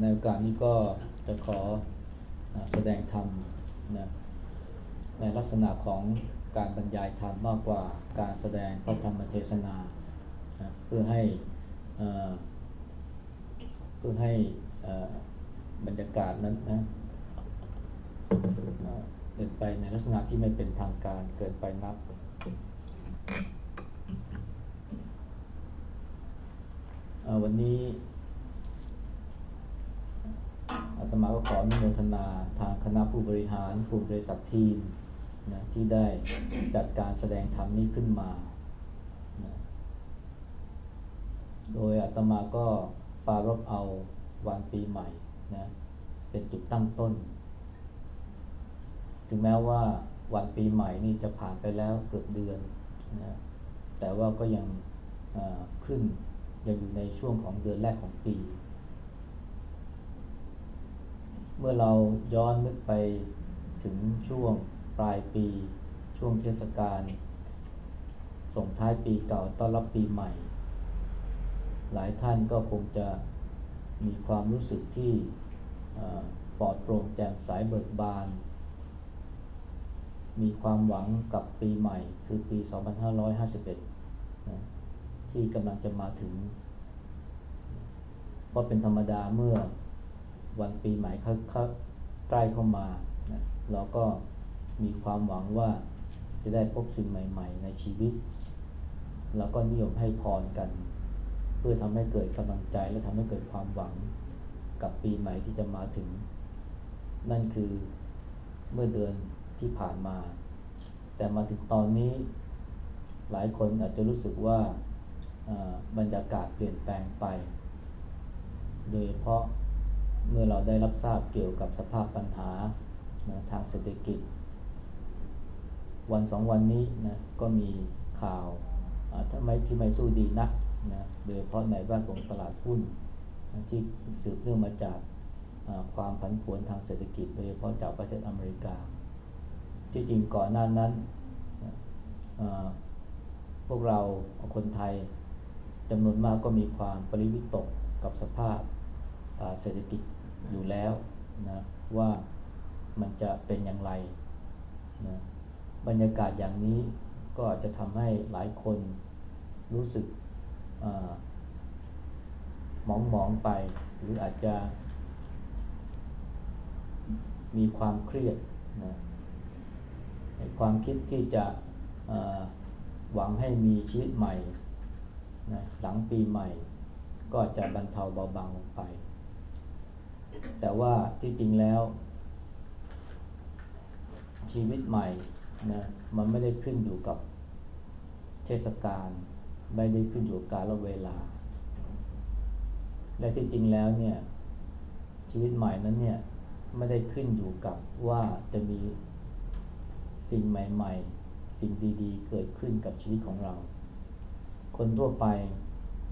ในโอกาสนี้ก็จะขอแสดงธรรมนะในลักษณะของการบรรยายธรรมมากกว่าการแสดงพระธรรมเทศนานะเพื่อให้เพื่อให้บรรยากาศนั้นนะเป็นไปในลักษณะที่ไม่เป็นทางการเกินไปนักวันนี้อาต มาก็ขออนุโมทนาทางคณะผู้บริหารกลุ่มบริษัททีมนะที่ได้จัดการแสดงธรรมนี้ขึ้นมานะโดยอาตมาก็ปารบเอาวันปีใหม่นะเป็นจุดตั้งต้น ถึงแม้ว่าวันปีใหม่นี่จะผ่านไปแล้วเกือบเดือนนะแต่ว่าก็ยังขึ้นยังอยู่ในช่วงของเดือนแรกของปี เมื่อเราย้อนนึกไปถึงช่วงปลายปี ช่วงเทศกาลส่งท้ายปีเก่าต้อนรับปีใหม่ หลายท่านก็คงจะมีความรู้สึกที่ปลอดโปร่งแจ่มใสเบิกบาน มีความหวังกับปีใหม่ คือปี 2551นะที่กำลังจะมาถึง เพราะเป็นธรรมดาเมื่อ วันปีใหม่เขาใกล้เข้ามานะเราก็มีความหวังว่าจะได้พบสิ่งใหม่ ๆ ในชีวิตเราก็นิยมให้พรกัน เพื่อทำให้เกิดกำลังใจและทำให้เกิดความหวังกับปีใหม่ที่จะมาถึง นั่นคือเมื่อเดือนที่ผ่านมา แต่มาถึงตอนนี้หลายคนอาจจะรู้สึกว่าบรรยากาศเปลี่ยนแปลงไป โดยเฉพาะ เมื่อเราได้รับทราบเกี่ยวกับสภาพปัญหานะทางเศรษฐกิจ วันสองวันนี้นะก็มีข่าวทำไมที่ไม่สู้ดีนักนะโดยเฉพาะในบ้านของตลาดหุ้นนะที่สืบเนื่องมาจากความผันผวนทางเศรษฐกิจ โดยเฉพาะจากประเทศอเมริกา ที่จริงก่อนหน้านั้น พวกเราคนไทยจำนวนมากก็มีความปริวิตกกับสภาพเศรษฐกิจ อยู่แล้วนะว่ามันจะเป็นอย่างไรนะบรรยากาศอย่างนี้ก็อาจจะทำให้หลายคนรู้สึกมองมองไป หรืออาจจะมีความเครียดนะความคิดที่จะหวังให้มีชีวิตใหม่นะหลังปีใหม่ ก็จะบรรเทาเบาบางลงไป แต่ว่าที่จริงแล้ว ชีวิตใหม่นะมันไม่ได้ขึ้นอยู่กับเทศกาลไม่ได้ขึ้นอยู่กับกาลเวลา และที่จริงแล้วเนี่ยชีวิตใหม่นั้นเนี่ยไม่ได้ขึ้นอยู่กับว่าจะมีสิ่งใหม่ ๆ สิ่งดีๆ เกิดขึ้นกับชีวิตของเรา คนทั่วไป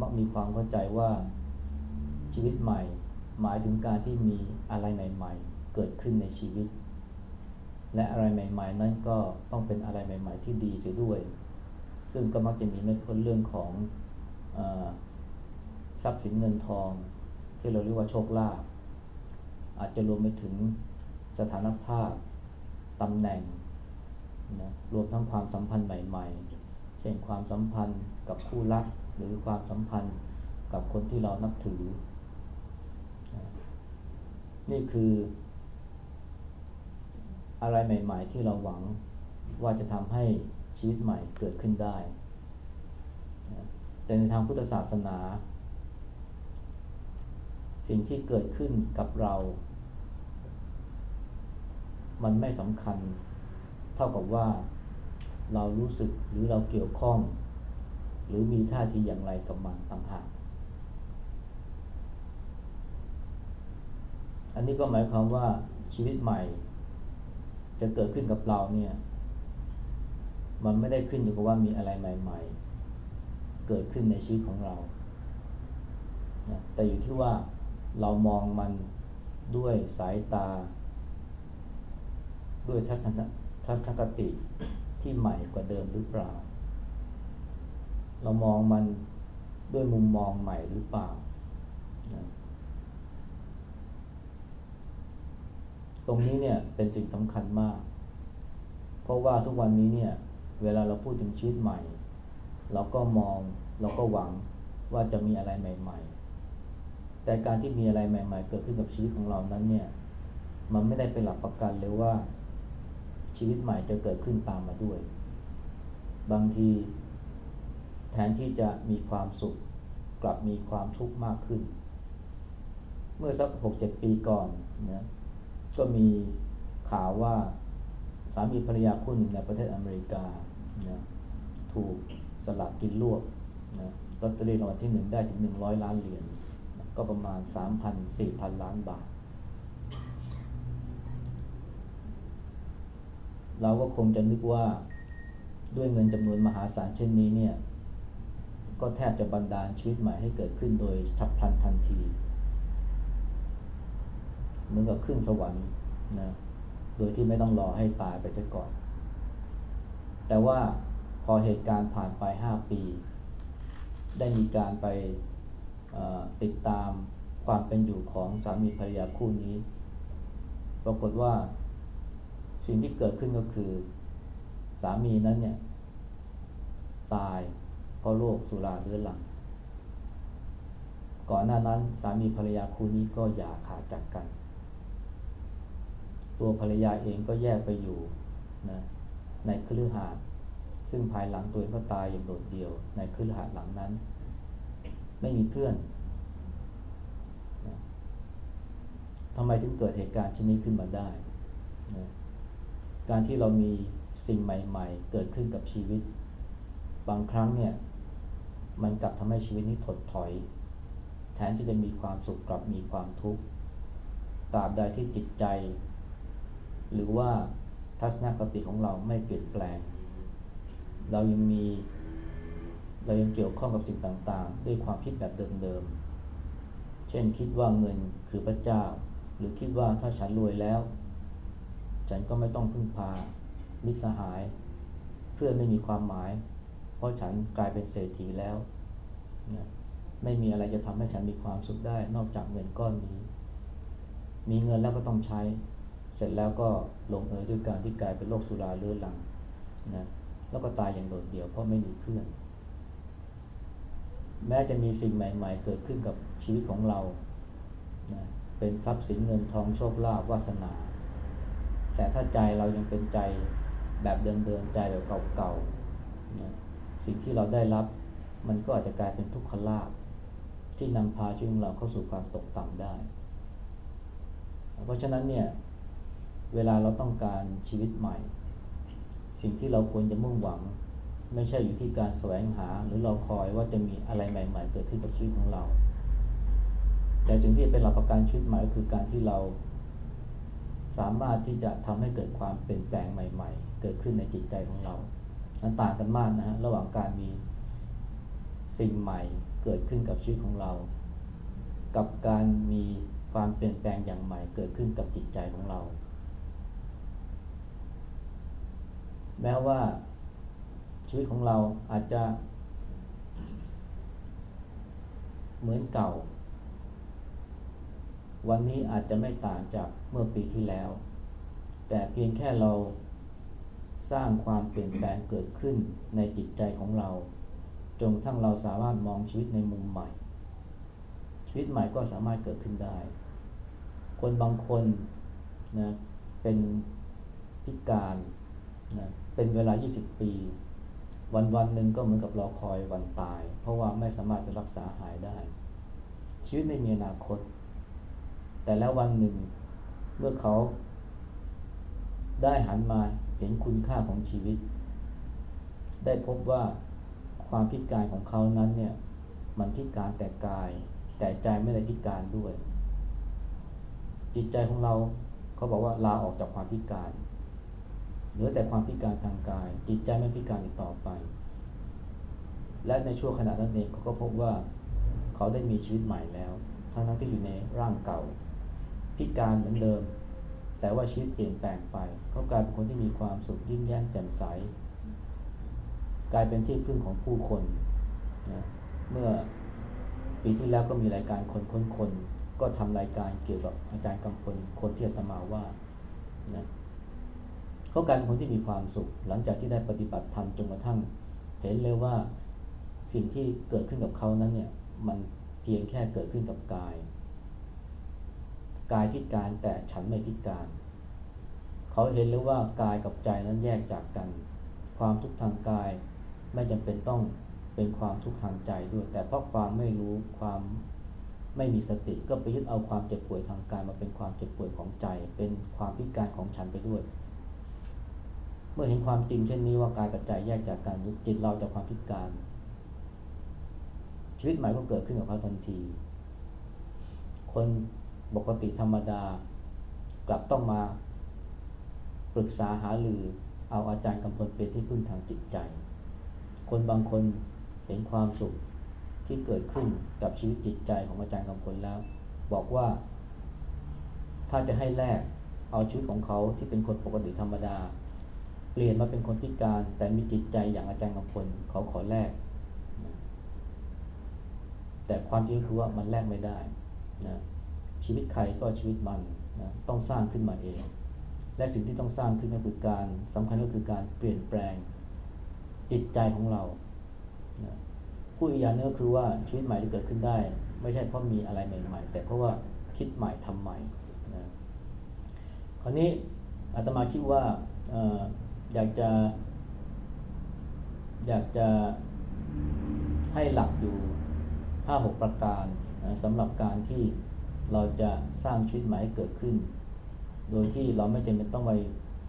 มักมีความเข้าใจว่าชีวิตใหม่ หมายถึงการที่มีอะไรใหม่ ๆ เกิดขึ้นในชีวิต และอะไรใหม่ ๆ นั้นก็ต้องเป็นอะไรใหม่ ๆ ที่ดีเสียด้วย ซึ่งก็มักจะมีไม่พ้นเรื่องของอทรัพย์สินเงินทอง ที่เราเรียกว่าโชคลาภอาจจะรวมไปถึงสถานภาพตำแหน่งนะรวมทั้งความสัมพันธ์ใหม่ ๆ เช่นความสัมพันธ์กับคู่รักหรือความสัมพันธ์กับคนที่เรานับถือ นี่คือ อะไรใหม่ ๆ ที่เราหวังว่าจะทำให้ชีวิตใหม่เกิดขึ้นได้ แต่ในทางพุทธศาสนา สิ่งที่เกิดขึ้นกับเรา มันไม่สำคัญ เท่ากับว่าเรารู้สึกหรือเราเกี่ยวข้อง หรือมีท่าทีอย่างไรกับมันต่างหาก อันนี้ก็หมายความว่าชีวิตใหม่ จะเกิดขึ้นกับเราเนี่ยมันไม่ได้ขึ้นอยู่กับว่ามีอะไรใหม่ ๆ เกิดขึ้นในชีวิตของเราแต่อยู่ที่ว่าเรามองมันด้วยสายตา ด้วยทัศนทัศนคติที่ใหม่กว่าเดิมหรือเปล่า เรามองมันด้วยมุมมองใหม่หรือเปล่านะ ตรงนี้เนี่ยเป็นสิ่งสำคัญมาก เพราะว่าทุกวันนี้เนี่ยเวลาเราพูดถึงชีวิตใหม่ เราก็มองเราก็หวังว่าจะมีอะไรใหม่ ๆ แต่การที่มีอะไรใหม่ ๆ เกิดขึ้นกับชีวิตของเรานั้นเนี่ยมันไม่ได้เป็นหลักประกันเลยว่าชีวิตใหม่จะเกิดขึ้นตามมาด้วย บางทีแทนที่จะมีความสุขกลับมีความทุกข์มากขึ้น เมื่อสักหกเจ็ดปีก่อนนะ ก็มีข่าวว่าสามีภรรยาคู่หนึ่งในประเทศอเมริกานะถูกสลักกินรวบนะลอตเตอรี่รางวัลที่หนึ่งได้ถึงหนึ่งร้อยล้านเหรียญนะก็ประมาณสามพันสี่พันล้านบาท เราก็คงจะนึกว่าด้วยเงินจำนวนมหาศาลเช่นนี้เนี่ย ก็แทบจะบันดาลชีวิตใหม่ให้เกิดขึ้นโดยฉับพลันทันที เหมือนกับขึ้นสวรรค์นะโดยที่ไม่ต้องรอให้ตายไปซะก่อน แต่ว่าพอเหตุการณ์ผ่านไป 5 ปี ได้มีการไปติดตามความเป็นอยู่ของสามีภรรยาคู่นี้ ปรากฏว่าสิ่งที่เกิดขึ้นก็คือ สามีนั้นเนี่ย ตายเพราะโรคสุราเรื้อรัง ก่อนหน้านั้นสามีภรรยาคู่นี้ก็อย่าขาดจากกัน ตัวภรรยาเองก็แยกไปอยู่นะในคฤหาสน์ซึ่งภายหลังตัวเองก็ตายอย่างโดดเดี่ยว ในคฤหาสน์หลังนั้น ไม่มีเพื่อนนะทำไมถึงเกิดเหตุการณ์ชนิดขึ้นมาได้นะการที่เรามีสิ่งใหม่ ๆ เกิดขึ้นกับชีวิต บางครั้งเนี่ยมันกลับทำให้ชีวิตนี้ถดถอย แทนที่จะมีความสุขกลับมีความทุกข์ตราบใดที่จิตใจ หรือว่าทัศนคติของเราไม่เปลี่ยนแปลง เรายังมีเรายังเกี่ยวข้องกับสิ่งต่างๆ ด้วยความคิดแบบเดิมๆ เช่นคิดว่าเงินคือพระเจ้า หรือคิดว่าถ้าฉันรวยแล้ว ฉันก็ไม่ต้องพึ่งพามิสหาย เพื่อไม่มีความหมาย เพราะฉันกลายเป็นเศรษฐีแล้วนะไม่มีอะไรจะทำให้ฉันมีความสุขได้ นอกจากเงินก้อนนี้ มีเงินแล้วก็ต้องใช้ เสร็จแล้วก็ลงเอยด้วยการที่กลายเป็นโรคสุราเรื้อรังนะแล้วก็ตายอย่างโดดเดี่ยวเพราะไม่มีเพื่อน แม้จะมีสิ่งใหม่ ๆ เกิดขึ้นกับชีวิตของเรานะเป็นทรัพย์สินเงินทองโชคลาภวาสนา แต่ถ้าใจเรายังเป็นใจแบบเดิมๆใจแบบเก่าๆนะสิ่งที่เราได้รับมันก็อาจจะกลายเป็นทุกขลาภที่นำพาชีวิตเราเข้าสู่ความตกต่ำได้ เพราะฉะนั้นเนี่ย เวลาเราต้องการชีวิตใหม่ สิ่งที่เราควรจะมุ่งหวัง ไม่ใช่อยู่ที่การแสวงหา หรือเราคอยว่าจะมีอะไรใหม่ ๆ เกิดขึ้นกับชีวิตของเรา แต่สิ่งที่เป็นหลักประกันชีวิตใหม่ก็คือการที่เราสามารถที่จะทำให้เกิดความเปลี่ยนแปลงใหม่ ๆ เกิดขึ้นในจิตใจของเรามันต่างกันมากนะฮะระหว่างการมีสิ่งใหม่เกิดขึ้นกับชีวิตของเรา กับการมีความเปลี่ยนแปลงอย่างใหม่เกิดขึ้นกับจิตใจของเรา แม้ว่าชีวิตของเราอาจจะเหมือนเก่า วันนี้อาจจะไม่ต่างจากเมื่อปีที่แล้ว แต่เพียงแค่เราสร้างความเปลี่ยนแปลงเกิดขึ้นในจิตใจของเรา จนทั่งเราสามารถมองชีวิตในมุมใหม่ ชีวิตใหม่ก็สามารถเกิดขึ้นได้ คนบางคนนะเป็นพิการ นะเป็นเวลา 20 ปี วันวันหนึ่งก็เหมือนกับรอคอยวันตาย เพราะว่าไม่สามารถจะรักษาหายได้ ชีวิตไม่มีอนาคต แต่แล้ววันหนึ่งเมื่อเขาได้หันมาเห็นคุณค่าของชีวิต ได้พบว่าความพิการของเขานั้นเนี่ยมันพิการแต่กาย แต่ใจไม่ได้พิการด้วย จิตใจของเราเขาบอกว่าลาออกจากความพิการ เหลือแต่ความพิการทางกาย จิตใจไม่พิการอีกต่อไป และในช่วงขณะนั้นเองเขาก็พบว่าเขาได้มีชีวิตใหม่แล้ว ทั้งๆที่อยู่ในร่างเก่า พิการเหมือนเดิม แต่ว่าชีวิตเปลี่ยนแปลงไป เขากลายเป็นคนที่มีความสุขยิ้มแย้มแจ่มใส กลายเป็นที่พึ่งของผู้คนนะเมื่อปีที่แล้วก็มีรายการคนค้นคน ก็ทำรายการเกี่ยวกับอาจารย์กำพลคนที่อาตมาว่านะ เขากลายเป็นคนที่มีความสุข หลังจากที่ได้ปฏิบัติธรรมจนกระทั่ง เห็นเลยว่าสิ่งที่เกิดขึ้นกับเขานั้นเนี่ยมันเพียงแค่เกิดขึ้นกับกาย กายพิการแต่ฉันไม่พิการ เขาเห็นเลยว่ากายกับใจนั้นแยกจากกัน ความทุกข์ทางกายไม่จำเป็นต้องเป็นความทุกข์ทางใจด้วย แต่เพราะความไม่รู้ความไม่มีสติก็ไปยึดเอาความเจ็บป่วยทางกายมาเป็นความเจ็บป่วยของใจ เป็นความพิการของฉันไปด้วย เมื่อเห็นความจริงเช่นนี้ว่ากายกับใจแยกจากกันจิตเราจากความพิการ ชีวิตใหม่ก็เกิดขึ้นกับเขาทันที คนปกติธรรมดากลับต้องมาปรึกษาหารือเอาอาจารย์กำพลเป็นที่พึ่งทางจิตใจ คนบางคนเห็นความสุขที่เกิดขึ้นกับชีวิตจิตใจของอาจารย์กำพลแล้ว บอกว่า ถ้าจะให้แลกเอาชีวิตของเขาที่เป็นคนปกติธรรมดา เปลี่ยนมาเป็นคนพิการ แต่มีจิตใจอย่างอาจารย์กำพลเขาขอแลกแต่ความจริงคือว่ามันแลกไม่ได้นะชีวิตใครก็ชีวิตมันนะต้องสร้างขึ้นมาเอง และสิ่งที่ต้องสร้างขึ้นก็คือการสำคัญก็คือการเปลี่ยนแปลงจิตใจของเรานะผู้อีกอย่างนึงก็คือว่าชีวิตใหม่ที่เกิดขึ้นได้ ไม่ใช่เพราะมีอะไรใหม่ๆ แต่เพราะว่าคิดใหม่ทำใหม่นะคราวนี้อาตมาคิดว่า อยากจะ อยากจะให้หลักอยู่5-6ประการนะสำหรับการที่เราจะสร้างชีวิตใหม่ให้เกิดขึ้น โดยที่เราไม่จำเป็นต้องไป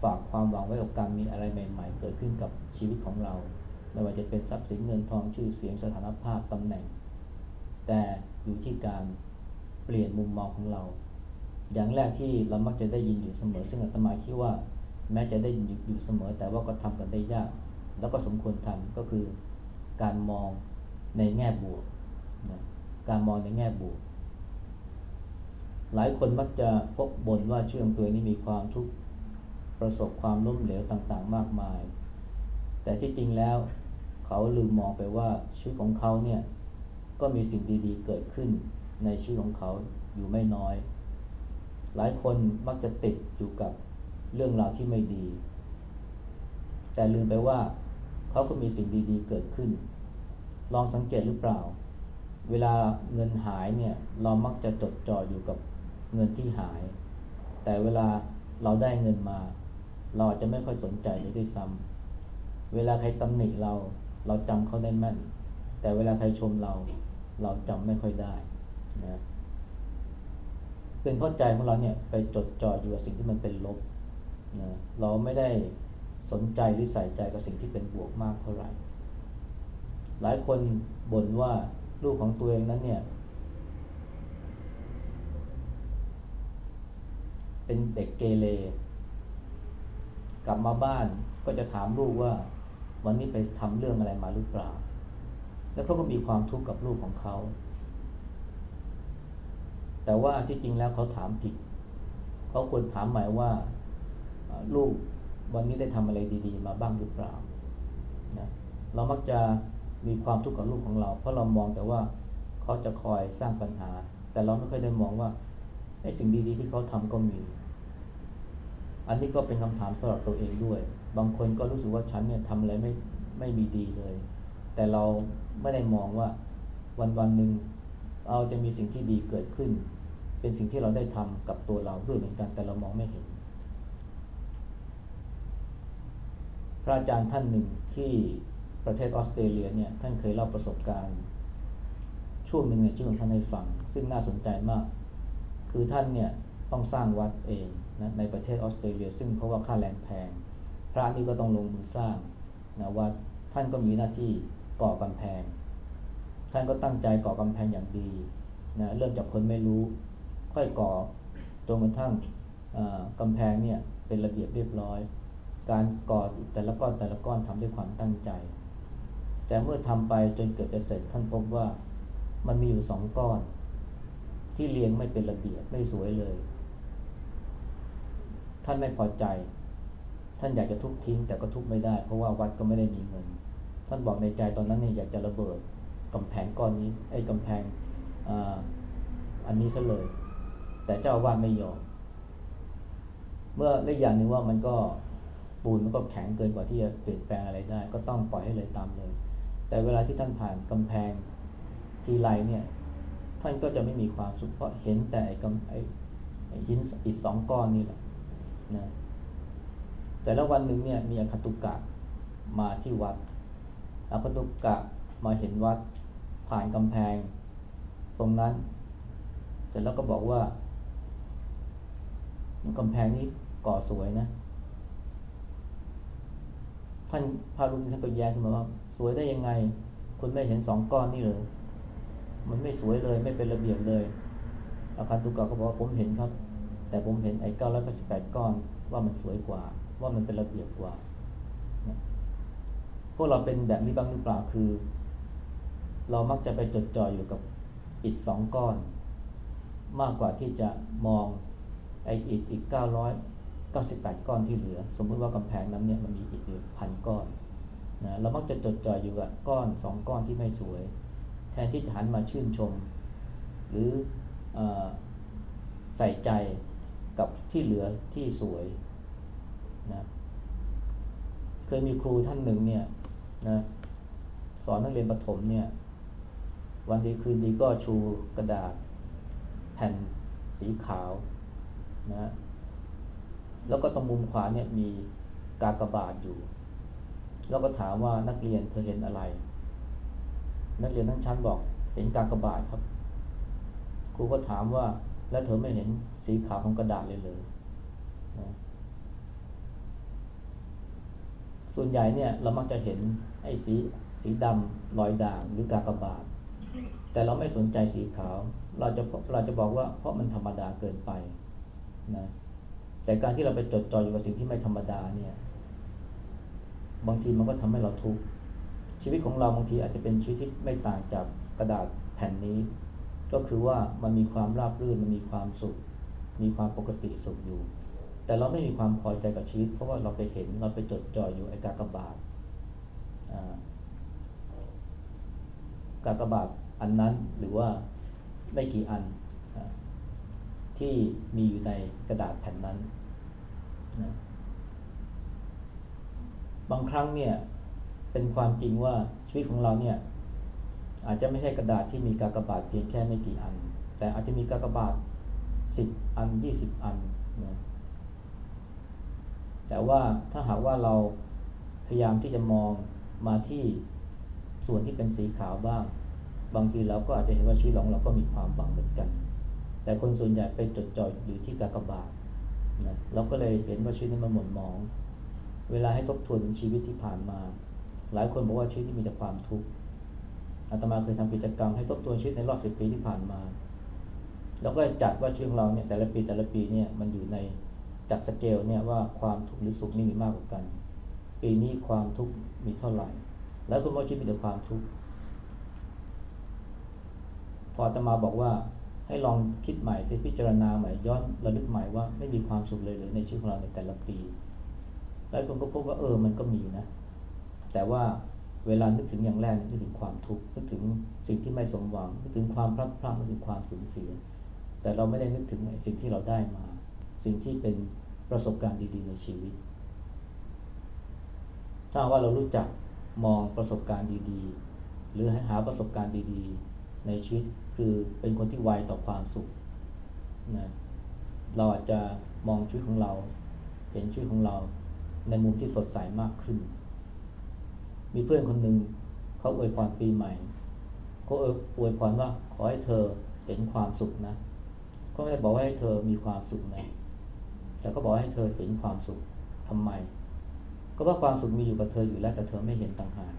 ฝากความหวังไว้กับการมีอะไรใหม่ ๆ เกิดขึ้นกับชีวิตของเรา ไม่ว่าจะเป็นทรัพย์สินเงินทองชื่อเสียงสถานภาพตำแหน่ง แต่อยู่ที่การเปลี่ยนมุมมองของเรา อย่างแรกที่เรามักจะได้ยินอยู่เสมอ ซึ่งอาตมาคิดว่า แม้จะได้อยู่เสมอแต่ว่าก็ทำกันได้ยาก แล้วก็สมควรทำก็คือการมองในแง่บวกนะการมองในแง่บวก หลายคนมักจะพบบ่นว่าชีวิตของตัวนี้มีความทุกข์ประสบความล้มเหลวต่างๆ มากมาย แต่ที่จริงแล้วเขาลืมมองไปว่าชีวิตของเขาเนี่ยก็มีสิ่งดีๆเกิดขึ้นในชีวิตของเขาอยู่ไม่น้อย หลายคนมักจะติดอยู่กับ เรื่องราวที่ไม่ดี แต่ลืมไปว่าเขาก็มีสิ่งดีๆเกิดขึ้น ลองสังเกตหรือเปล่า เวลาเงินหายเนี่ยเรามักจะจดจ่ออยู่กับเงินที่หาย แต่เวลาเราได้เงินมา เราอาจจะไม่ค่อยสนใจเลยด้วยซ้ำเวลาใครตำหนิเราเราจำเขาได้แม่น แต่เวลาใครชมเราเราจำไม่ค่อยได้นะเป็นเพราะใจของเราเนี่ยไปจดจ่ออยู่กับสิ่งที่มันเป็นลบ นะเราไม่ได้สนใจหรือใส่ใจกับสิ่งที่เป็นบวกมากเท่าไหร่ หลายคนบ่นว่าลูกของตัวเองนั้นเนี่ย เป็นเด็กเกเรกลับมาบ้านก็จะถามลูกว่าวันนี้ไปทำเรื่องอะไรมาหรือเปล่า แล้วเขาก็มีความทุกข์กับลูกของเขา แต่ว่าที่จริงแล้วเขาถามผิด เขาควรถามหมายว่า ลูกวันนี้ได้ทำอะไรดีๆ มาบ้างหรือเปล่านะเรามักจะมีความทุกข์กับลูกของเรา เพราะเรามองแต่ว่าเขาจะคอยสร้างปัญหา แต่เราไม่ค่อยได้มองว่าไอ้สิ่งดีๆที่เขาทำก็มี อันนี้ก็เป็นคำถามสำหรับตัวเองด้วย บางคนก็รู้สึกว่าฉันเนี่ยทำอะไรไม่ไม่มีดีเลย แต่เราไม่ได้มองว่าวันวันหนึ่งเราจะมีสิ่งที่ดีเกิดขึ้น เป็นสิ่งที่เราได้ทำกับตัวเราด้วยเหมือนกันแต่เรามองไม่เห็น พระอาจารย์ท่านหนึ่งที่ประเทศออสเตรเลียเนี่ยท่านเคยเล่าประสบการณ์ ช่วงหนึ่งในชีวิตของท่านให้ฟัง ซึ่งน่าสนใจมาก คือท่านเนี่ยต้องสร้างวัดเองนะในประเทศออสเตรเลีย ซึ่งเพราะว่าค่าแรงแพง พระนี่ก็ต้องลงมือสร้างนะว่าท่านก็มีหน้าที่ก่อกำแพง ท่านก็ตั้งใจก่อกำแพงอย่างดีนะเริ่มจากคนไม่รู้ ค่อยก่อจนกระทั่งกำแพงเนี่ยเป็นระเบียบเรียบร้อย การก่อแต่ละก้อนแต่ละก้อนทำด้วยความตั้งใจ แต่เมื่อทำไปจนเกิดจะเสร็จท่านพบว่ามันมีอยู่สองก้อน ที่เรียงไม่เป็นระเบียบไม่สวยเลย ท่านไม่พอใจ ท่านอยากจะทุบทิ้งแต่ก็ทุบไม่ได้ เพราะว่าวัดก็ไม่ได้มีเงิน ท่านบอกในใจตอนนั้นเนี่ยอยากจะระเบิดกำแพงก้อนนี้ไอ้กำแพงออันนี้ซะเลย แต่เจ้าวาดไม่ยอมเมื่อเล็กอย่างหนึ่งว่ามันก็ ปูนมันก็แข็งเกินกว่าที่จะเปลี่ยนแปลงอะไรได้ ก็ต้องปล่อยให้เลยตามเลย แต่เวลาที่ท่านผ่านกำแพงทีไรเนี่ยท่านก็จะไม่มีความสุขเพราะเห็นแต่กำไอ้หินอีกสองก้อนนี่แหละนะแต่แล้ววันหนึ่งเนี่ยมีอคตุกะมาที่วัดอคตุกะมาเห็นวัดผ่านกำแพง ตรงนั้น เสร็จแล้วก็บอกว่ากำแพงนี้ก่อสวยนะ ท่านพารุณท่านก็แย้งขึ้นมาว่าสวยได้ยังไง คุณไม่เห็นสองก้อนนี่เลยมันไม่สวยเลยไม่เป็นระเบียบเลยอาคารตุกะก็บอกว่าผมเห็นครับ แต่ผมเห็นไอ้เก้าร้อยเก้าสิบแปดก้อนว่ามันสวยกว่า ว่ามันเป็นระเบียบกว่าพวกเราเป็นแบบนี้บ้างหรือเปล่าคือ เรามักจะไปจดจ่ออยู่กับอิฐสองก้อน มากกว่าที่จะมองไอ้อิฐอีก998ก้อย 98 ก้อนที่เหลือ สมมุติว่ากำแพงนั้นเนี่ยมันมีอิฐอยู่พันก้อนนะเรามักจะจดจ่ออยู่กับก้อนสองก้อนที่ไม่สวย แทนที่จะหันมาชื่นชม หรืออใส่ใจกับที่เหลือที่สวยนะเคยมีครูท่านหนึ่งเนี่ยนะสอนนักเรียนประถมเนี่ยวันดีคืนดีก็ชูกระดาษ แผ่นสีขาวนะ แล้วก็ตรงมุมขวาเนี่ยมีกากบาทอยู่ แล้วก็ถามว่านักเรียนเธอเห็นอะไร นักเรียนทั้งชั้นบอกเห็นกากบาทครับ ครูก็ถามว่าแล้วเธอไม่เห็นสีขาวของกระดาษเลยเลยนะส่วนใหญ่เนี่ยเรามักจะเห็นไอ้สีสีดำรอยด่างหรือกากบาท แต่เราไม่สนใจสีขาว เราจะเราจะบอกว่าเพราะมันธรรมดาเกินไปนะ แต่การที่เราไปจดจ่ออยู่กับสิ่งที่ไม่ธรรมดาเนี่ยบางทีมันก็ทำให้เราทุกข์ชีวิตของเราบางทีอาจจะเป็นชีวิตที่ไม่ต่างจากกระดาษแผ่นนี้ ก็คือว่ามันมีความราบรื่นมันมีความสุข มีความปกติสุขอยู่ แต่เราไม่มีความพอใจกับชีวิต เพราะว่าเราไปเห็นเราไปจดจ่ออยู่ไอ้กากบาทกากบาทอันนั้นหรือว่าไม่กี่อัน ที่มีอยู่ในกระดาษแผ่นนั้นนะบางครั้งเนี่ยเป็นความจริงว่าชีวิตของเราเนี่ยอาจจะไม่ใช่กระดาษที่มีกากบาทเพียงแค่ไม่กี่อัน แต่อาจจะมีกากบาทสิบอันยี่สิบอันนะแต่ว่าถ้าหากว่าเราพยายามที่จะมองมาที่ส่วนที่เป็นสีขาวบ้าง บางทีเราก็อาจจะเห็นว่าชีวิตของเราก็มีความหวังเหมือนกัน แต่คนส่วนใหญ่ไปจดจ่ออยู่ที่กากบาทนะเราก็เลยเห็นว่าชีวิตนี้มันหม่นหมอง เวลาให้ทบทวนถึงชีวิตที่ผ่านมา หลายคนบอกว่าชีวิตที่มีแต่ความทุกข์อาตมาเคยทำกิจกรรมให้ทบทวนชีวิตในรอบสิบปีที่ผ่านมาเราก็จัดว่าชีวิตของเราเนี่ยแต่ละปีแต่ละปีเนี่ยมันอยู่ในจัดสเกลเนี่ยว่าความทุกข์หรือสุขนี่มีมากกว่ากัน ปีนี้ความทุกข์มีเท่าไหร่ แล้วคุณว่าชีวิตมีแต่ความทุกข์พออาตมาบอกว่า ให้ลองคิดใหม่สิพิจารณาใหม่ย้อนระลึกใหม่ว่าไม่มีความสุขเลยหรือในชีวิตของเราในแต่ละปีหลายคนก็พบว่าเออมันก็มีนะ แต่ว่าเวลานึกถึงอย่างแรกนึกถึงความทุกข์นึกถึงสิ่งที่ไม่สมหวังนึกถึงความพลาดพลาดนึกถึงความสูญเสีย แต่เราไม่ได้นึกถึงสิ่งที่เราได้มา สิ่งที่เป็นประสบการณ์ดีๆ ในชีวิต ถ้าว่าเรารู้จักมองประสบการณ์ดีๆ หรือหาประสบการณ์ดีๆ ในชีวิตคือเป็นคนที่ไวต่อความสุขนะเราอาจจะมองชีวิตของเรา เห็นชีวิตของเราในมุมที่สดใสมากขึ้น มีเพื่อนคนหนึ่งเขาอวยพรปีใหม่เขาอวยพรว่าขอให้เธอเห็นความสุขนะ ก็ไม่ได้บอกว่าให้เธอมีความสุขนะแต่ก็บอกให้เธอเห็นความสุขทำไม ก็ว่าความสุขมีอยู่กับเธออยู่แล้วแต่เธอไม่เห็นต่างหาก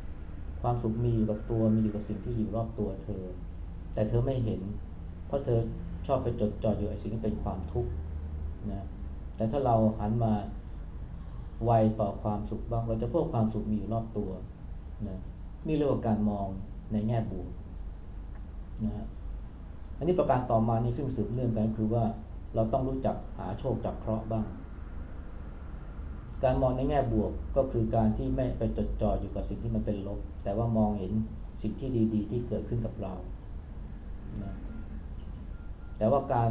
ความสุขมีอยู่กับตัวมีอยู่กับสิ่งที่อยู่รอบตัวเธอ แต่เธอไม่เห็น เพราะเธอชอบไปจดจ่ออยู่ไอ้สิ่งที่เป็นความทุกข์นะแต่ถ้าเราหันมาไวต่อความสุขบ้าง เราจะพบความสุขมีอยู่รอบตัวนะนี่เรียกว่าการมองในแง่บวกนะอันนี้ประการต่อมานี่ซึ่งสืบเนื่องกันคือว่าเราต้องรู้จักหาโชคจากเคราะห์บ้าง การมองในแง่บวกก็คือการที่ไม่ไปจดจ่ออยู่กับสิ่งที่มันเป็นลบ แต่ว่ามองเห็นสิ่งที่ดี ๆ ที่เกิดขึ้นกับเรา นะแต่ว่าการ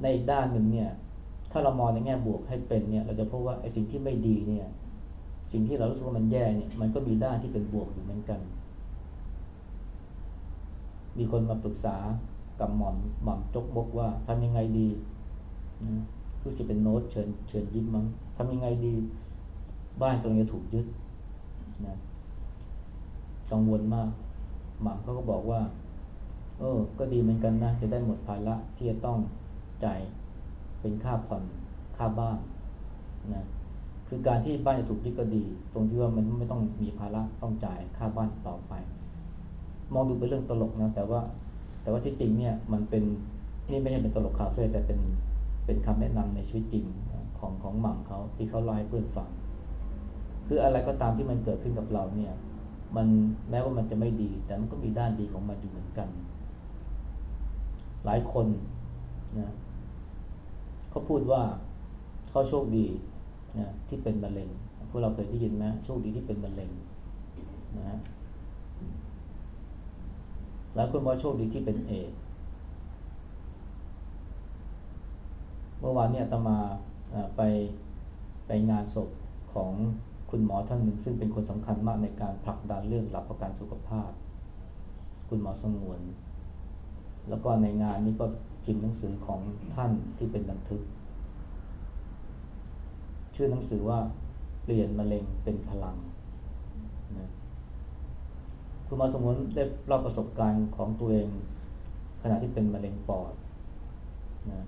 ในอีกด้านหนึ่งเนี่ย ถ้าเรามองในแง่บวกให้เป็นเนี่ย เราจะพบว่าไอ้สิ่งที่ไม่ดีเนี่ย สิ่งที่เรารู้สึกว่ามันแย่เนี่ย มันก็มีด้านที่เป็นบวกอยู่เหมือนกัน มีคนมาปรึกษากับหม่อมหม่อมจกบกว่าทำยังไงดีนะรู้จะเป็นโน้ตเชิญเชิญยิ้มมั้งทำยังไงดี บ้านกำลังจะถูกยึดนะกังวลมาก หม่อมเขาก็บอกว่า เออ ก็ดีเหมือนกันนะ จะได้หมดภาระที่จะต้องจ่ายเป็นค่าผ่อนค่าบ้านนะคือการที่บ้านจะถูกยึดก็ดี ตรงที่ว่ามันไม่ต้องมีภาระต้องจ่ายค่าบ้านต่อไป มองดูเป็นเรื่องตลกนะ แต่ว่าแต่ว่าที่จริงเนี่ยมันเป็นนี่ไม่ใช่เป็นตลกคาเฟ่แต่เป็นเป็นคำแนะนำในชีวิตจริงของของหม่ำเขาที่เขาเล่าให้เพื่อนฟัง คืออะไรก็ตามที่มันเกิดขึ้นกับเราเนี่ยมันแม้ว่ามันจะไม่ดี แต่มันก็มีด้านดีของมันอยู่เหมือนกัน หลายคนนะเขาพูดว่าเขาโชคดีนะที่เป็นมะเร็งพวกเราเคยได้ยินไหมโชคดีที่เป็นมะเร็งนะฮะหลายคนบอกโชคดีที่เป็นเอดเมื่อวานเนี่ยตมาไปไปงานศพของคุณหมอท่านหนึ่ง ซึ่งเป็นคนสำคัญมากในการผลักดันเรื่องหลักประกันสุขภาพ คุณหมอสงวน แล้วก็ในงานนี้ก็พิมพ์หนังสือของท่านที่เป็นบันทึก ชื่อหนังสือว่าเปลี่ยนมะเร็งเป็นพลังนะคุณมอสงวนได้เล่าประสบการณ์ของตัวเองขณะที่เป็นมะเร็งปอดนะ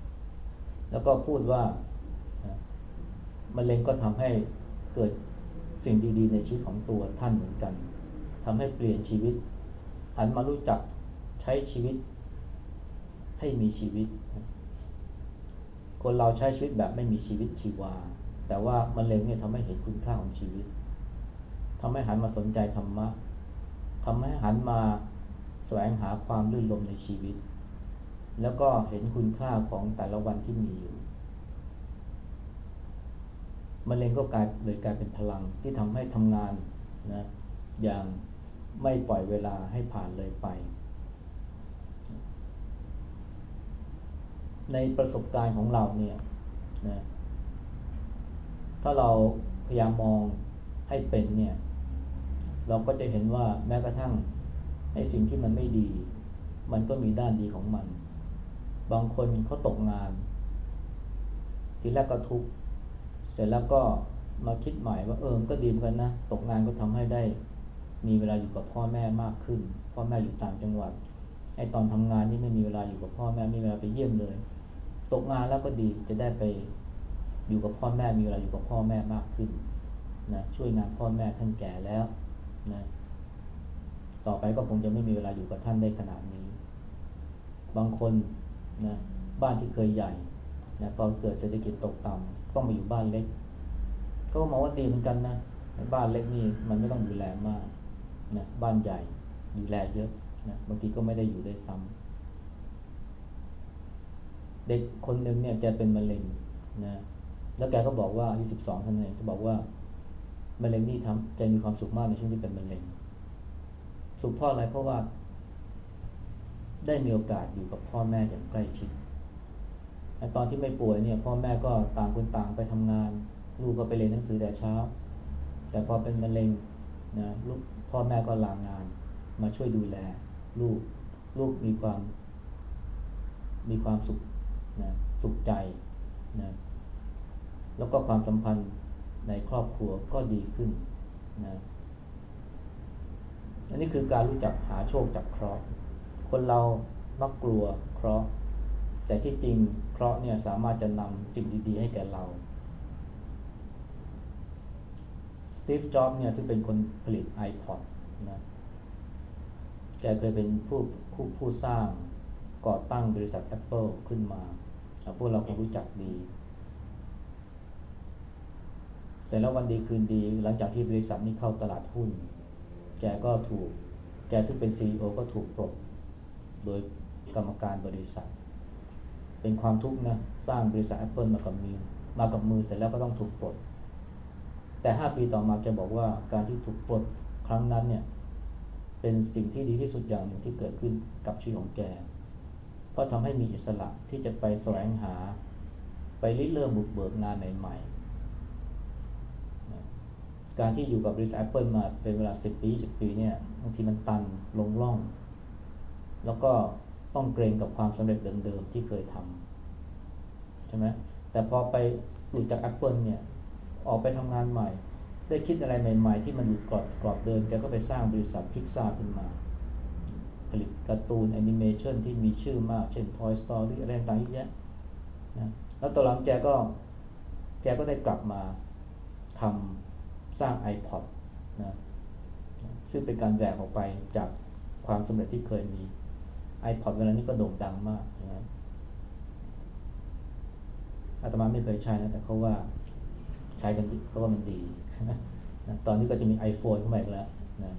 แล้วก็พูดว่ามะเร็งก็ทำให้เกิดสิ่งดีๆ ในชีวิตของตัวท่านเหมือนกันทำให้เปลี่ยนชีวิตหันมารู้จักใช้ชีวิต ให้มีชีวิต คนเราใช้ชีวิตแบบไม่มีชีวิตชีวา แต่ว่ามะเร็งเนี่ยทำให้เห็นคุณค่าของชีวิตทำให้หันมาสนใจธรรมะทำให้หันมาแสวงหาความลื่นลมในชีวิต แล้วก็เห็นคุณค่าของแต่ละวันที่มีอยู่มะเร็งก็กลายเลยกลายเป็นพลังที่ทำให้ทำงานนะอย่างไม่ปล่อยเวลาให้ผ่านเลยไป ในประสบการณ์ของเราเนี่ยนะถ้าเราพยายามมองให้เป็นเนี่ย เราก็จะเห็นว่าแม้กระทั่งในสิ่งที่มันไม่ดี มันก็มีด้านดีของมัน บางคนเขาตกงาน ทีแรกก็ทุกข์สร็จแล้วก็มาคิดใหม่ว่าเออก็ดีเหมือนกันนะ ตกงานก็ทำให้ได้ มีเวลาอยู่กับพ่อแม่มากขึ้น พ่อแม่อยู่ต่างจังหวัดไอ้ตอนทำงานนี่ไม่มีเวลาอยู่กับพ่อแม่ไม่มีเวลาไปเยี่ยมเลย ตกงานแล้วก็ดีจะได้ไปอยู่กับพ่อแม่มีเวลาอยู่กับพ่อแม่มากขึ้นนะช่วยงานพ่อแม่ท่านแก่แล้วนะต่อไปก็คงจะไม่มีเวลาอยู่กับท่านได้ขนาดนี้ บางคนนะบ้านที่เคยใหญ่นะพอเกิดเศรษฐกิจตกต่ำต้องมาอยู่บ้านเล็ก ก็มองว่าดีเหมือนกันนะบ้านเล็กนี่มันไม่ต้องดูแลมากนะบ้านใหญ่ดูแลเยอะนะบางทีก็ไม่ได้อยู่ได้ซ้ำ เด็กคนหนึ่งเนี่ยแกเป็นมะเร็งนะแล้วแกก็บอกว่าอายุสิบสองท่านเองก็บอกว่ามะเร็งนี่ทำแกมีความสุขมากในช่วงที่เป็นมะเร็ง สุขเพราะอะไรเพราะว่า ได้มีโอกาสอยู่กับพ่อแม่อย่างใกล้ชิดตอนที่ไม่ป่วยเนี่ยพ่อแม่ก็ต่างคนต่างไปทำงาน ลูกก็ไปเรียนหนังสือแต่เช้า แต่พอเป็นมะเร็งนะลูกพ่อแม่ก็ลางาน มาช่วยดูแล ลูกลูกมีความ มีความสุข นะสุขใจนะแล้วก็ความสัมพันธ์ในครอบครัวก็ดีขึ้นนะอันนี้คือการรู้จักหาโชคจากเคราะห์ คนเรามักกลัวเคราะห์ แต่ที่จริงเคราะห์เนี่ยสามารถจะนำสิ่งดีๆให้แก่เรา สตีฟ จ็อบเนี่ยซึ่งเป็นคนผลิต iPod นะ แกเคยเป็นผู้ผู้ผู้สร้างก่อตั้งบริษัท Apple ขึ้นมา พวกเราคงรู้จักดี เสร็จแล้ววันดีคืนดี หลังจากที่บริษัทนี้เข้าตลาดหุ้น แกก็ถูก แกซึ่งเป็น CEO ก็ถูกปลด โดยกรรมการบริษัท เป็นความทุกข์นะ สร้างบริษัท Apple มากับมือมากับมือเสร็จแล้วก็ต้องถูกปลด แต่ 5 ปีต่อมาแกบอกว่าการที่ถูกปลดครั้งนั้นเนี่ยเป็นสิ่งที่ดีที่สุดอย่างหนึ่งที่เกิดขึ้นกับชีวิตของแก ราะทำให้มีอิสระที่จะไปแสวงหา ไปริเริ่มบุกเบิกงานใหม่ๆ การที่อยู่กับบริษัท Apple มาเป็นเวลา 10 ปี20ปีเนี่ยบางทีมันตันลงร่อง แล้วก็ต้องเกรงกับความสำเร็จเดิมๆ ที่เคยทำใช่ไหมแต่พอไปหลุดจาก Apple เนี่ยออกไปทำงานใหม่ ได้คิดอะไรใหม่ๆ ที่มันหลุดกรอบกรอบเดิมแกก็ไปสร้างบริษัทพิกซาขึ้นมา ผลิตการ์ตูนแอนิเมชันที่มีชื่อมาก เช่น Toy Story อะไรต่างๆเยอะแยะนะแล้วต่อหลังแกก็แกก็ได้กลับมาทำสร้าง iPod นะซึ่งเป็นการแหวกออกไปจากความสำเร็จที่เคยมี iPod เวลานี้ก็โด่งดังมากนะอาตมาไม่เคยใช้นะ แต่เขาว่าใช้กันเขาว่ามันดีนะตอนนี้ก็จะมี iPhone เข้ามาอีกแล้วนะ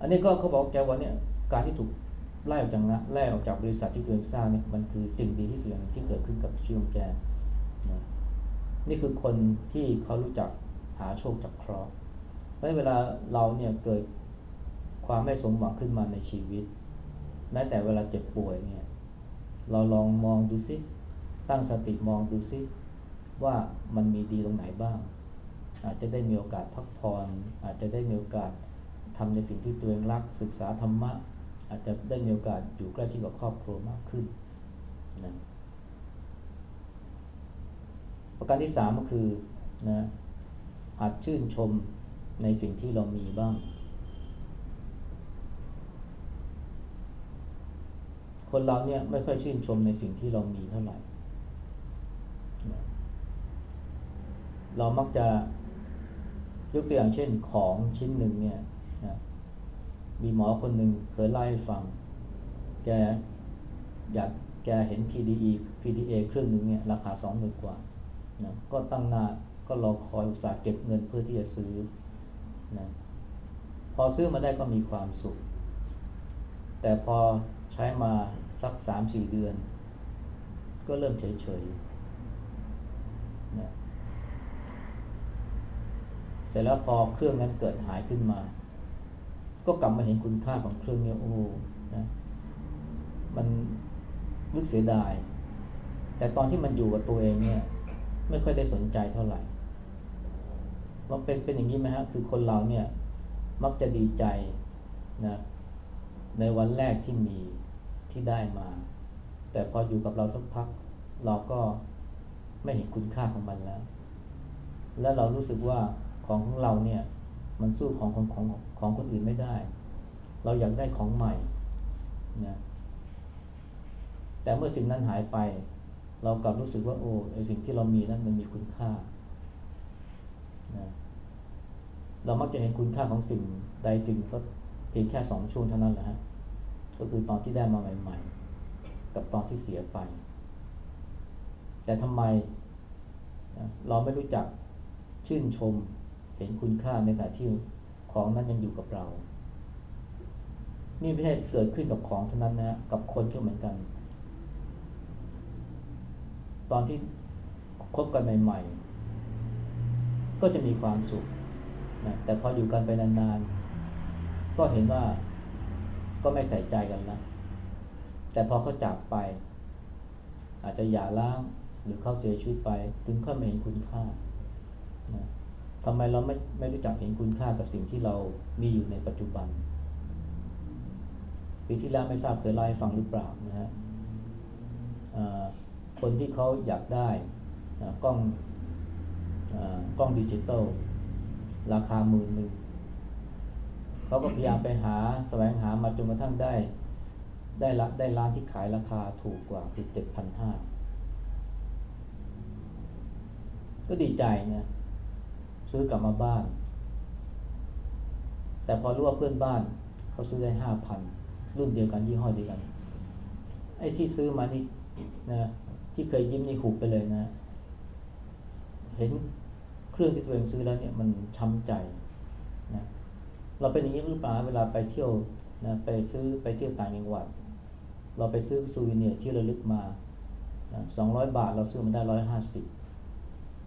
อันนี้ก็เขาบอกแกว่าเนี่ยการที่ถูกไล่ออกจากนะไล่ออกจากบริษัทที่ตัวเองสร้างเนี่ยมันคือสิ่งดีที่สุดอย่างที่เกิดขึ้นกับชีวิตของแกนะนี่คือคนที่เขารู้จักหาโชคจากเคราะห์เพราะเวลาเราเนี่ยเกิดความไม่สมหวังขึ้นมาในชีวิต แม้แต่เวลาเจ็บป่วยเนี่ยเราลองมองดูซิตั้งสติมองดูซิว่ามันมีดีตรงไหนบ้าง อาจจะได้มีโอกาสพักผ่อนอาจจะได้มีโอกาส ทำในสิ่งที่ตัวเองรัก ศึกษาธรรมะ อาจจะได้มีโอกาสอยู่ใกล้ชิดกับครอบครัวมากขึ้นนะประการที่สามก็คือนะหัดชื่นชมในสิ่งที่เรามีบ้าง คนเราเนี่ยไม่ค่อยชื่นชมในสิ่งที่เรามีเท่าไหร่ เรามักจะยกตัวอย่างเช่นของชิ้นหนึ่งเนี่ย มีหมอคนหนึ่งเคยเล่าให้ฟัง แกอยากแกเห็น PDE PDA เครื่องหนึ่งเนี่ยราคาสองหมื่นกว่านะก็ตั้งหน้าก็รอคอยอุตสาห์เก็บเงินเพื่อที่จะซื้อนะพอซื้อมาได้ก็มีความสุข แต่พอใช้มาสักสามสี่เดือน ก็เริ่มเฉยๆนะเสร็จแล้วพอเครื่องนั้นเกิดหายขึ้นมา ก็กลับมาเห็นคุณค่าของเครื่องนี้โอ้นะมันนึกเสียดาย แต่ตอนที่มันอยู่กับตัวเองเนี่ยไม่ค่อยได้สนใจเท่าไหร่เราเป็นเป็นอย่างนี้ไหมฮะคือคนเราเนี่ยมักจะดีใจนะในวันแรกที่มีที่ได้มา แต่พออยู่กับเราสักพัก เราก็ไม่เห็นคุณค่าของมันแล้ว และเรารู้สึกว่าของของเราเนี่ย มันสู้ของของของของคนอื่นไม่ได้ เราอยากได้ของใหม่นะแต่เมื่อสิ่งนั้นหายไป เรากลับรู้สึกว่าโอ้ไอสิ่งที่เรามีนั้นมันมีคุณค่านะเรามักจะเห็นคุณค่าของสิ่งใดสิ่งก็เพียงแค่สองช่วงเท่านั้นแหละฮะก็คือตอนที่ได้มาใหม่ ๆ กับตอนที่เสียไป แต่ทำไมเราไม่รู้จักชื่นชม เห็นคุณค่าในขณะที่ของนั้นยังอยู่กับเรา นี่ไม่ใช่เกิดขึ้นกับของเท่านั้นนะ กับคนก็เหมือนกัน ตอนที่คบกันใหม่ๆ ก็จะมีความสุขนะแต่พออยู่กันไปนานๆ ก็เห็นว่าก็ไม่ใส่ใจกันแล้วแต่พอเขาจากไป อาจจะหย่าร้างหรือเขาเสียชีวิตไป ถึงเขาไม่เห็นคุณค่านะ ทำไมเราไม่ไม่รู้จักเห็นคุณค่ากับสิ่งที่เรามีอยู่ในปัจจุบันปีที่แล้วไม่ทราบเคยเล่าให้ฟังหรือเปล่านะฮะคนที่เขาอยากได้กล้องกล้องดิจิตอลราคาหมื่นหนึ่งเขาก็พยายามไปหาแสวงหามาจนกระทั่งได้ ได้รับได้ร้านที่ขายราคาถูกกว่าคือเจ็ดพันห้าก็ดีใจนะ ซื้อกลับมาบ้าน แต่พอรู้ว่าเพื่อนบ้านเขาซื้อได้ห้าพันรุ่นเดียวกันยี่ห้อเดียวกันไอ้ที่ซื้อมานี่นะที่เคยยิ้มนี่หุบไปเลยนะ เห็นเครื่องที่ตัวเองซื้อแล้วเนี่ยมันช้ำใจนะเราเป็นอย่างนี้หรือเปล่าเวลาไปเที่ยวนะไปซื้อไปเที่ยวต่างจังหวัด เราไปซื้อซูวิเนียที่ระลึกมาสองร้อยบาทเราซื้อมาได้ร้อยห้าสิบ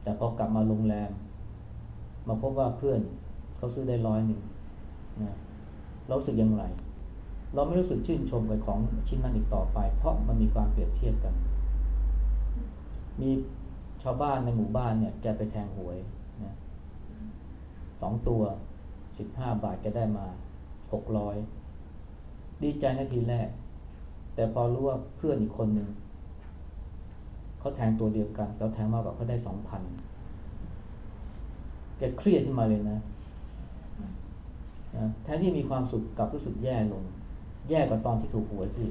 แต่พอกลับมาโรงแรม มาพบว่าเพื่อนเขาซื้อได้ร้อยหนึ่งนะเราสึกอย่างไร เราไม่รู้สึกชื่นชมกับของชิ้นนั้นอีกต่อไป เพราะมันมีความเปรียบเทียบกันมมีชาวบ้านในหมู่บ้านเนี่ยแกไปแทงหวยนะสองตัวสิบห้าบาทแกได้มาหกร้อยดีใจนาทีแรก แต่พอรู้ว่าเพื่อนอีกคนหนึ่งเขาแทงตัวเดียวกันเขาแทงมากกว่าเขาได้สองพัน แกเครียดขึ้นมาเลยนะนะแทนที่มีความสุขกับรู้สึกแย่ลง แย่กว่าตอนที่ถูกหวยสิ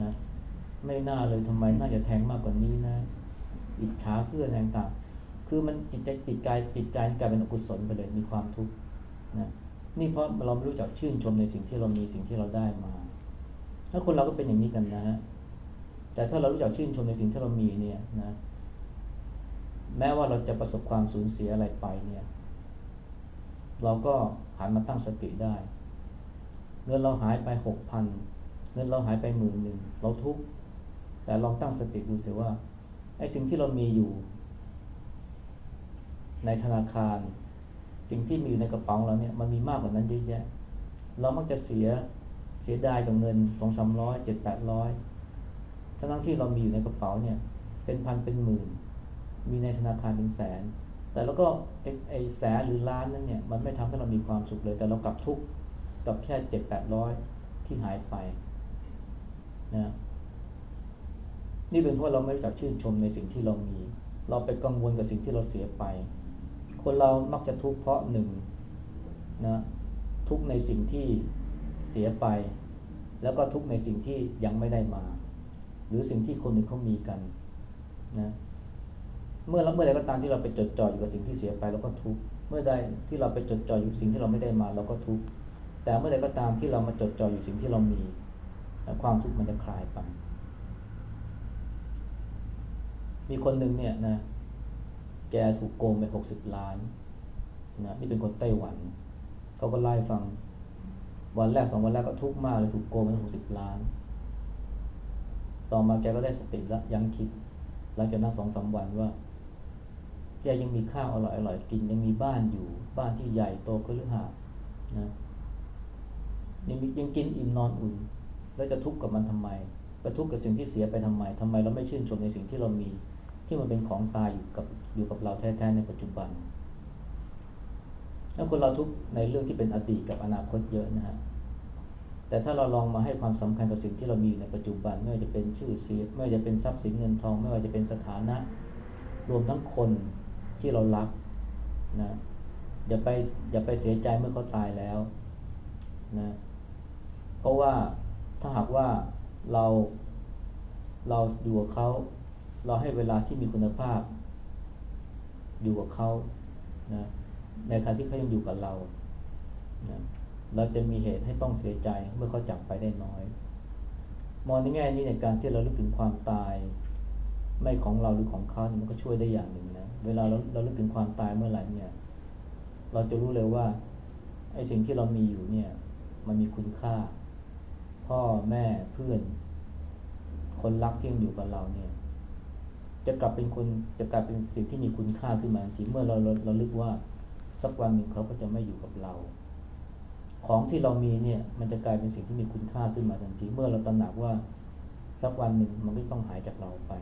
นะไม่น่าเลยทำไมน่าจะแทงมากกว่านี้นะ อิจฉาเพื่อนต่างๆ คือมันจิตใจจิตกายจิตใจกลายเป็นอกุศลไปเลยมีความทุกข์นะนี่เพราะเราไม่รู้จักชื่นชมในสิ่งที่เรามีสิ่งที่เราได้มา ถ้าคนเราก็เป็นอย่างนี้กันนะฮะแต่ถ้าเรารู้จักชื่นชมในสิ่งที่เรามีเนี่ยนะ แม้ว่าเราจะประสบความสูญเสียอะไรไปเนี่ย เราก็หันมาตั้งสติได้ เงินเราหายไปหกพันเงินเราหายไปหมื่นหนึ่งเราทุกข์แต่ลองตั้งสติดูเสียว่าไอ้สิ่งที่เรามีอยู่ ในธนาคาร สิ่งที่มีอยู่ในกระเป๋าเราเนี่ยมันมีมากกว่านั้นเยอะแยะ เรามักจะเสียเสียดายกับเงินสองสามร้อยเจ็ดแปดร้อยทั้งที่เรามีอยู่ในกระเป๋าเนี่ยเป็นพันเป็นหมื่น มีในธนาคารเป็นแสน แต่แล้วก็ไอ้แสนหรือล้านนั้นเนี่ยมันไม่ทำให้เรามีความสุขเลย แต่เรากลับทุกข์กับแค่เจ็ดแปดร้อยที่หายไปนะนี่เป็นเพราะเราไม่รู้จักชื่นชมในสิ่งที่เรามี เราไปกังวลกับสิ่งที่เราเสียไป คนเรามักจะทุกข์เพราะหนึ่งนะทุกในสิ่งที่เสียไป แล้วก็ทุกในสิ่งที่ยังไม่ได้มา หรือสิ่งที่คนอื่นเขามีกันนะ เมื่อเราเมื่อใดก็ตามที่เราไปจดจ่ออยู่กับสิ่งที่เสียไปเราก็ทุกข์เมื่อใดที่เราไปจดจ่ออยู่สิ่งที่เราไม่ได้มาเราก็ทุกข์แต่เมื่อใดก็ตามที่เรามาจดจ่ออยู่สิ่งที่เรามีความทุกข์มันจะคลายไป มีคนหนึ่งเนี่ยนะแกถูกโกงไปหกสิบล้านนะนี่เป็นคนไต้หวันเขาก็ไล่ฟังวันแรกสองวันแรกก็ทุกข์มากเลยถูกโกงไปหกสิบล้าน ต่อมาแกก็ได้สติแล้วยังคิดหลังจากนั้นสองสาวันว่า แกยังมีข้าวอร่อยอร่อยกิน ยังมีบ้านอยู่ บ้านที่ใหญ่โตก็หรือหานะยังยังกินอิ่มนอนอุ่น แล้วจะทุกข์กับมันทำไมไปทุกข์กับสิ่งที่เสียไปทำไมทำไมเราไม่ชื่นชมในสิ่งที่เรามี ที่มันเป็นของตายอยู่กับอยู่กับเราแท้ๆในปัจจุบันถ้าคนเราทุกข์ในเรื่องที่เป็นอดีตกับอนาคตเยอะนะฮะแต่ถ้าเราลองมาให้ความสำคัญกับสิ่งที่เรามีในปัจจุบันไม่ว่าจะเป็นชื่อเสียงไม่ว่าจะเป็นทรัพย์สินเงินทอง ไม่ว่าจะเป็นสถานะ รวมทั้งคน ที่เรารักนะอย่าไปอย่าไปเสียใจเมื่อเขาตายแล้วนะเพราะว่าถ้าหากว่าเราเราอยู่กับเขา เราให้เวลาที่มีคุณภาพ อยู่กับเขานะในขณะที่เขายังอยู่กับเรานะเราจะมีเหตุให้ต้องเสียใจเมื่อเขาจากไปได้น้อย มองในแง่นี้ในการที่เราลึกถึงความตาย ไม่ของเราหรือของเขามันก็ช่วยได้อย่างหนึ่งนะ เวลาเราเราลึกถึงความตายเมื่อไหร่เนี่ยเราจะรู้เลยว่าไอ้สิ่งที่เรามีอยู่เนี่ยมันมีคุณค่า พ่อแม่เพื่อน คนรักที่ยังอยู่กับเราเนี่ยจะกลับเป็นคนจะกลายเป็นสิ่งที่มีคุณค่าขึ้นมาทันทีเมื่อเราเราเราลึกว่าสักวันหนึ่งเขาก็จะไม่อยู่กับเรา ของที่เรามีเนี่ยมันจะกลายเป็นสิ่งที่มีคุณค่าขึ้นมาทันที เมื่อเราตระหนักว่าสักวันหนึ่งมันก็ต้องหายจากเราไป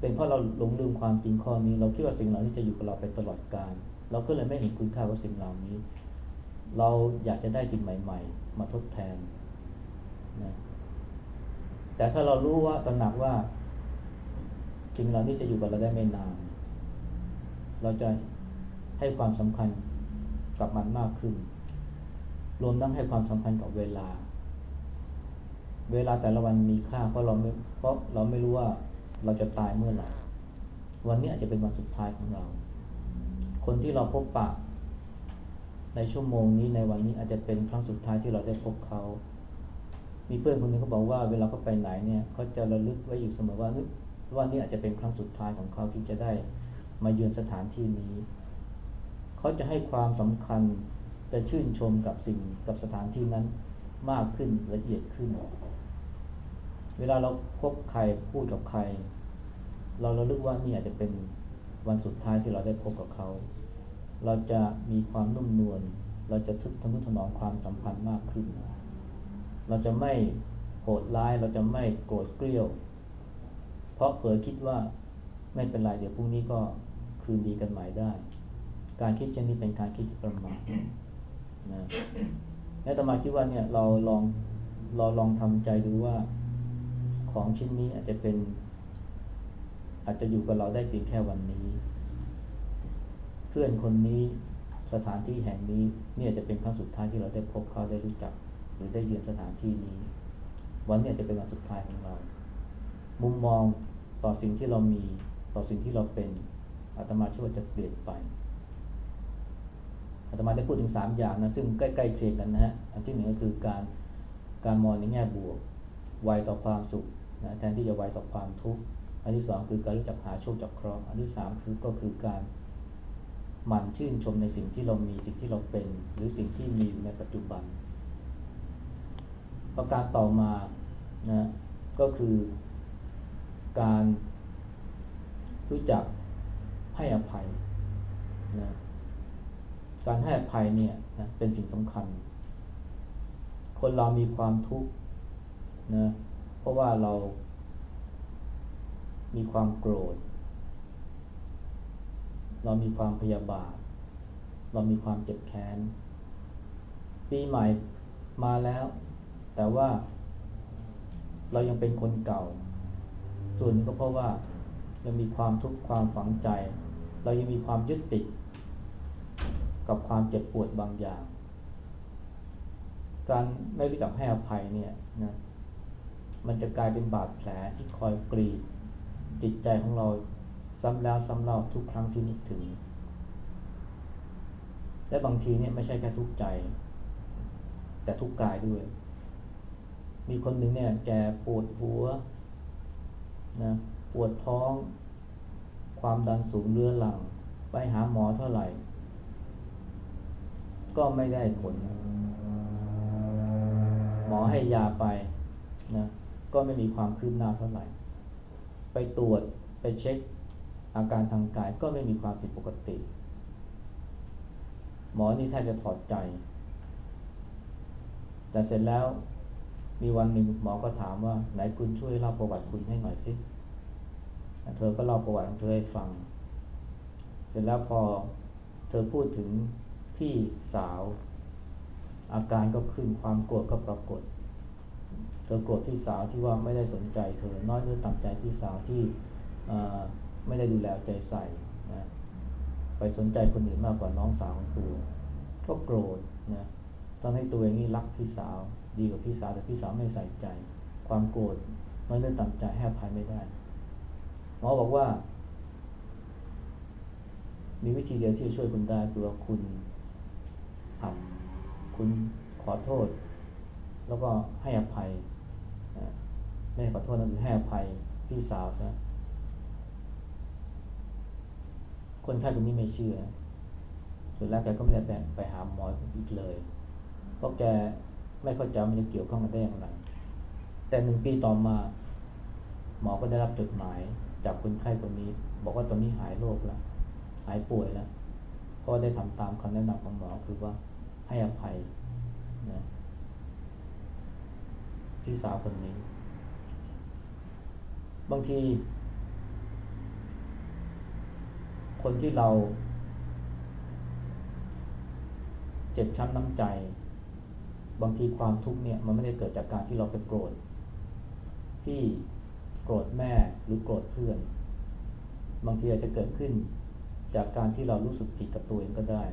เป็นเพราะเราหลงลืมความจริงข้อนี้ เราคิดว่าสิ่งเหล่านี้จะอยู่กับเราไปตลอดกาลเราก็เลยไม่เห็นคุณค่าของสิ่งเหล่านี้ เราอยากจะได้สิ่งใหม่ ๆ มาทดแทนนะแต่ถ้าเรารู้ว่าตระหนักว่าสิ่งเหล่านี้จะอยู่กับเราได้ไม่นาน เราจะให้ความสำคัญกับมันมากขึ้น รวมทั้งให้ความสำคัญกับเวลา เวลาแต่ละวันมีค่าเพราะเราไม่เพราะเราไม่รู้ว่า เราจะตายเมื่อไหร่ วันนี้อาจจะเป็นวันสุดท้ายของเรา คนที่เราพบปะ ในชั่วโมงนี้ในวันนี้อาจจะเป็นครั้งสุดท้ายที่เราได้พบเขา มีเพื่อนคนนึงเขาบอกว่าเวลาเขาไปไหนเนี่ยเขาจะระลึกไว้อยู่เสมอว่าว่านี่อาจจะเป็นครั้งสุดท้ายของเขาที่จะได้มาเยือนสถานที่นี้ เขาจะให้ความสำคัญจะชื่นชมกับสิ่งกับสถานที่นั้นมากขึ้นละเอียดขึ้น เวลาเราพบใครพูดกับใคร เราเราลึกว่านี่อาจจะเป็นวันสุดท้ายที่เราได้พบกับเขา เราจะมีความนุ่มนวล เราจะทึกทะนุถนอมความสัมพันธ์มากขึ้น เราจะไม่โหดร้าย เราจะไม่โกรธเกลี้ยว เพราะเผลอคิดว่าไม่เป็นไรเดี๋ยวพรุ่งนี้ก็คืนดีกันใหม่ได้ การคิดเช่นนี้เป็นการคิดที่ประมาทนะและตมาคิดว่าเนี่ยเราลองเราลองทำใจดูว่า ของชิ้นนี้อาจจะเป็น อาจจะอยู่กับเราได้เพียงแค่วันนี้ เพื่อนคนนี้สถานที่แห่งนี้นี่อาจจะเป็นครั้งสุดท้ายที่เราได้พบเขาได้รู้จัก หรือได้เยือนสถานที่นี้ วันนี้อาจจะเป็นวันสุดท้ายของเรา มุมมองต่อสิ่งที่เรามีต่อสิ่งที่เราเป็นอาตมาเชื่อว่าจะเปลี่ยนไปอาตมาได้พูดถึง 3 อย่างนะซึ่งใกล้ๆเคียงกันนะฮะอันที่หนึ่งก็คือการการมองในแง่บวกไวต่อความสุข นะแทนที่จะไวต่อความทุกข์ อันที่สองคือการรู้จักหาโชคจากเคราะห์ อันที่สามคือก็คือการหมั่นชื่นชมในสิ่งที่เรามีสิ่งที่เราเป็น หรือสิ่งที่มีอยู่ในปัจจุบัน ประการต่อมานะก็คือการรู้จักให้อภัยนะการให้อภัยเนี่ยนะเป็นสิ่งสำคัญ คนเรามีความทุกข์นะ ราะว่าเรามีความโกรธ เรามีความพยาบาท เรามีความเจ็บแค้น ปีใหม่มาแล้ว แต่ว่าเรายังเป็นคนเก่า ส่วนนึงก็เพราะว่ายังมีความทุกข์ความฝังใจ เรายังมีความยึดติด กับความเจ็บปวดบางอย่าง การไม่รู้จักให้อภัยเนี่ยนะ มันจะกลายเป็นบาดแผลที่คอยกรีดจิตใจของเราซ้ำแล้วซ้ำเล่าทุกครั้งที่นึกถึง และบางทีเนี่ยไม่ใช่แค่ทุกใจ แต่ทุกกายด้วย มีคนหนึ่งเนี่ยแกปวดหัวนะปวดท้อง ความดันสูงเรื้อรัง ไปหาหมอเท่าไหร่ ก็ไม่ได้ผล หมอให้ยาไปนะ ก็ไม่มีความคืบหน้าเท่าไหร่ ไปตรวจไปเช็คอาการทางกายก็ไม่มีความผิดปกติ หมอนี่แทบจะถอดใจ แต่เสร็จแล้วมีวันหนึ่งหมอก็ถามว่าไหนคุณช่วยเล่าประวัติคุณให้หน่อยสิ เธอก็เล่าประวัติของเธอให้ฟัง เสร็จแล้วพอเธอพูดถึงพี่สาว อาการก็ขึ้นความโกรธก็ปรากฏ เธอโกรธพี่สาวที่ว่าไม่ได้สนใจเธอน้อยเนื้อต่ำใจพี่สาวที่ไม่ได้ดูแลใจใส่นะไปสนใจคนอื่นมากกว่าน้องสาวของตัวก็โกรธนะทำให้ตัวเองนี่รักพี่สาว ดีกว่าพี่สาวแต่พี่สาวไม่ใส่ใจ ความโกรธน้อยเนื้อต่ำใจให้อภัยไม่ได้หมอบอกว่า มีวิธีเดียวที่จะช่วยคุณได้คือว่าคุณหัดคุณขอโทษ แล้วก็ให้อภัย ไม่ขอโทษนะหรือให้อภัยพี่สาวซะคนไข้คนนี้ไม่เชื่อ สุดแล้วแกก็ไม่ได้ไปหาหมออีกเลย เพราะแกไม่เข้าใจมันจะเกี่ยวข้องกันได้อย่างไร แต่หนึ่งปีต่อมา หมอก็ได้รับจดหมายจากคนไข้คนนี้ บอกว่าตอนนี้หายโรคแล้ว หายป่วยแล้ว เพราะได้ทำตามคำแนะนำของหมอคือว่าให้อภัยนะพี่สาวคนนี้ บางที คนที่เรา เจ็บช้ำน้ำใจ บางทีความทุกข์เนี่ยมันไม่ได้เกิดจากการที่เราไปโกรธพี่โกรธแม่หรือโกรธเพื่อน บางทีอาจจะเกิดขึ้นจากการที่เรารู้สึกผิดกับตัวเองก็ได้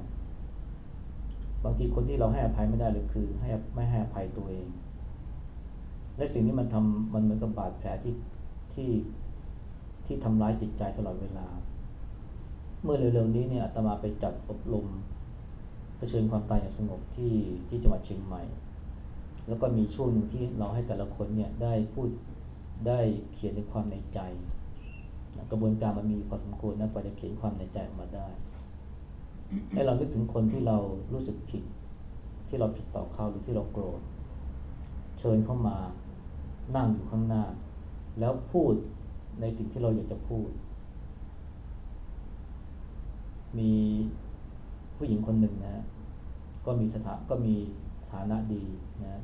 บางทีคนที่เราให้อภัยไม่ได้เลยคือให้ไม่ให้อภัยตัวเอง และสิ่งนี้มันทำมันเหมือนกับบาดแผลที่ ที่ที่ทำร้ายจิตใจตลอดเวลา เมื่อเร็วๆนี้เนี่ยอาตมาไปจัดอบรมเผชิญความตายอย่างสงบที่ที่จังหวัดเชียงใหม่ แล้วก็มีช่วงหนึ่งที่เราให้แต่ละคนเนี่ยได้พูดได้เขียนในความในใจกระบวนการมันมีพอสมควรนะกว่าจะเขียนความในใจออกมาได้ ให้เรานึกถึงคนที่เรารู้สึกผิด ที่เราผิดต่อเขาหรือที่เราโกรธ เชิญเข้ามานั่งอยู่ข้างหน้า แล้วพูดในสิ่งที่เราอยากจะพูด มีผู้หญิงคนหนึ่งนะก็มีสถาก็มีฐานะดีนะ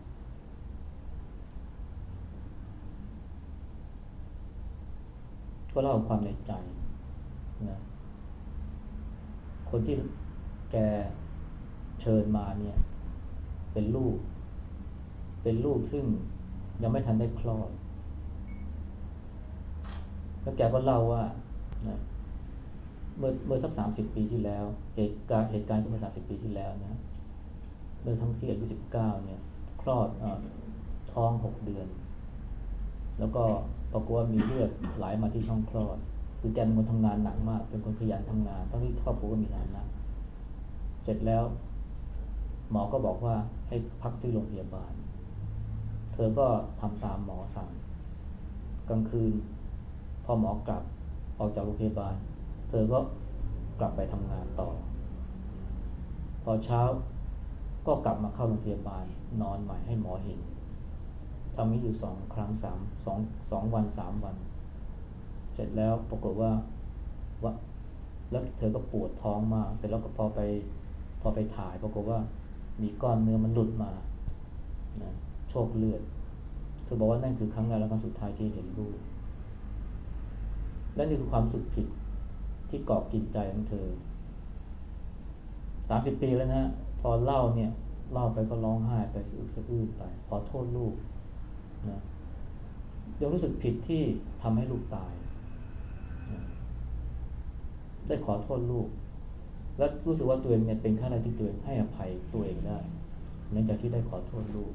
ก็เล่าความในใจนะคนที่แกเชิญมาเนี่ยเป็นลูก เป็นลูกซึ่งยังไม่ทันได้คลอด แล้วแกก็เล่าว่านะเมื่อเมื่อสักสามสิบปีที่แล้ว เหตุการณ์เหตุการณ์เมื่อสามสิบปีที่แล้วนะเมื่อทั้งที่อายุสิบเก้าเนี่ยคลอดอท้องหกเดือน แล้วก็ปรากฏว่ามีเลือดไหลมาที่ช่องคลอด คือแกเป็นคนทำงานหนักมาก เป็นคนขยันทำงานทั้งที่ครอบครัวก็มีฐานะเสร็จแล้ว หมอก็บอกว่าให้พักที่โรงพยาบาล เธอก็ทำตามหมอสั่ง กลางคืน อหมอกลับออกจากโรงพยาบาล เธอก็กลับไปทำงานต่อ พอเช้าก็กลับมาเข้าโรงพยาบาลนอนใหม่ให้หมอเห็นทำนี้อยู่สองครั้งสามสองสองวันสามวัน เสร็จแล้วปรากฏว่าว่าแล้วเธอก็ปวดท้องมาก เสร็จแล้วก็พอไปพอไปถ่ายปรากฏว่ามีก้อนเนื้อมันหลุดมานะโชคเลือด เธอบอกว่านั่นคือครั้งแรกและครั้งสุดท้ายที่เห็นลูก และนี่คือความสุดผิดที่เกาะกินใจของเธอสามสิบปีแล้วนะพอเล่าเนี่ยเล่าไปก็ร้องไห้ไปสะอึกสะอื้นไป ขอโทษลูกนะยังรู้สึกผิดที่ทำให้ลูกตายนะได้ขอโทษลูก และรู้สึกว่าตัวเองเนี่ยเป็นขั้นแรกที่ตัวเองให้อภัยตัวเองได้หลังจากที่ได้ขอโทษลูก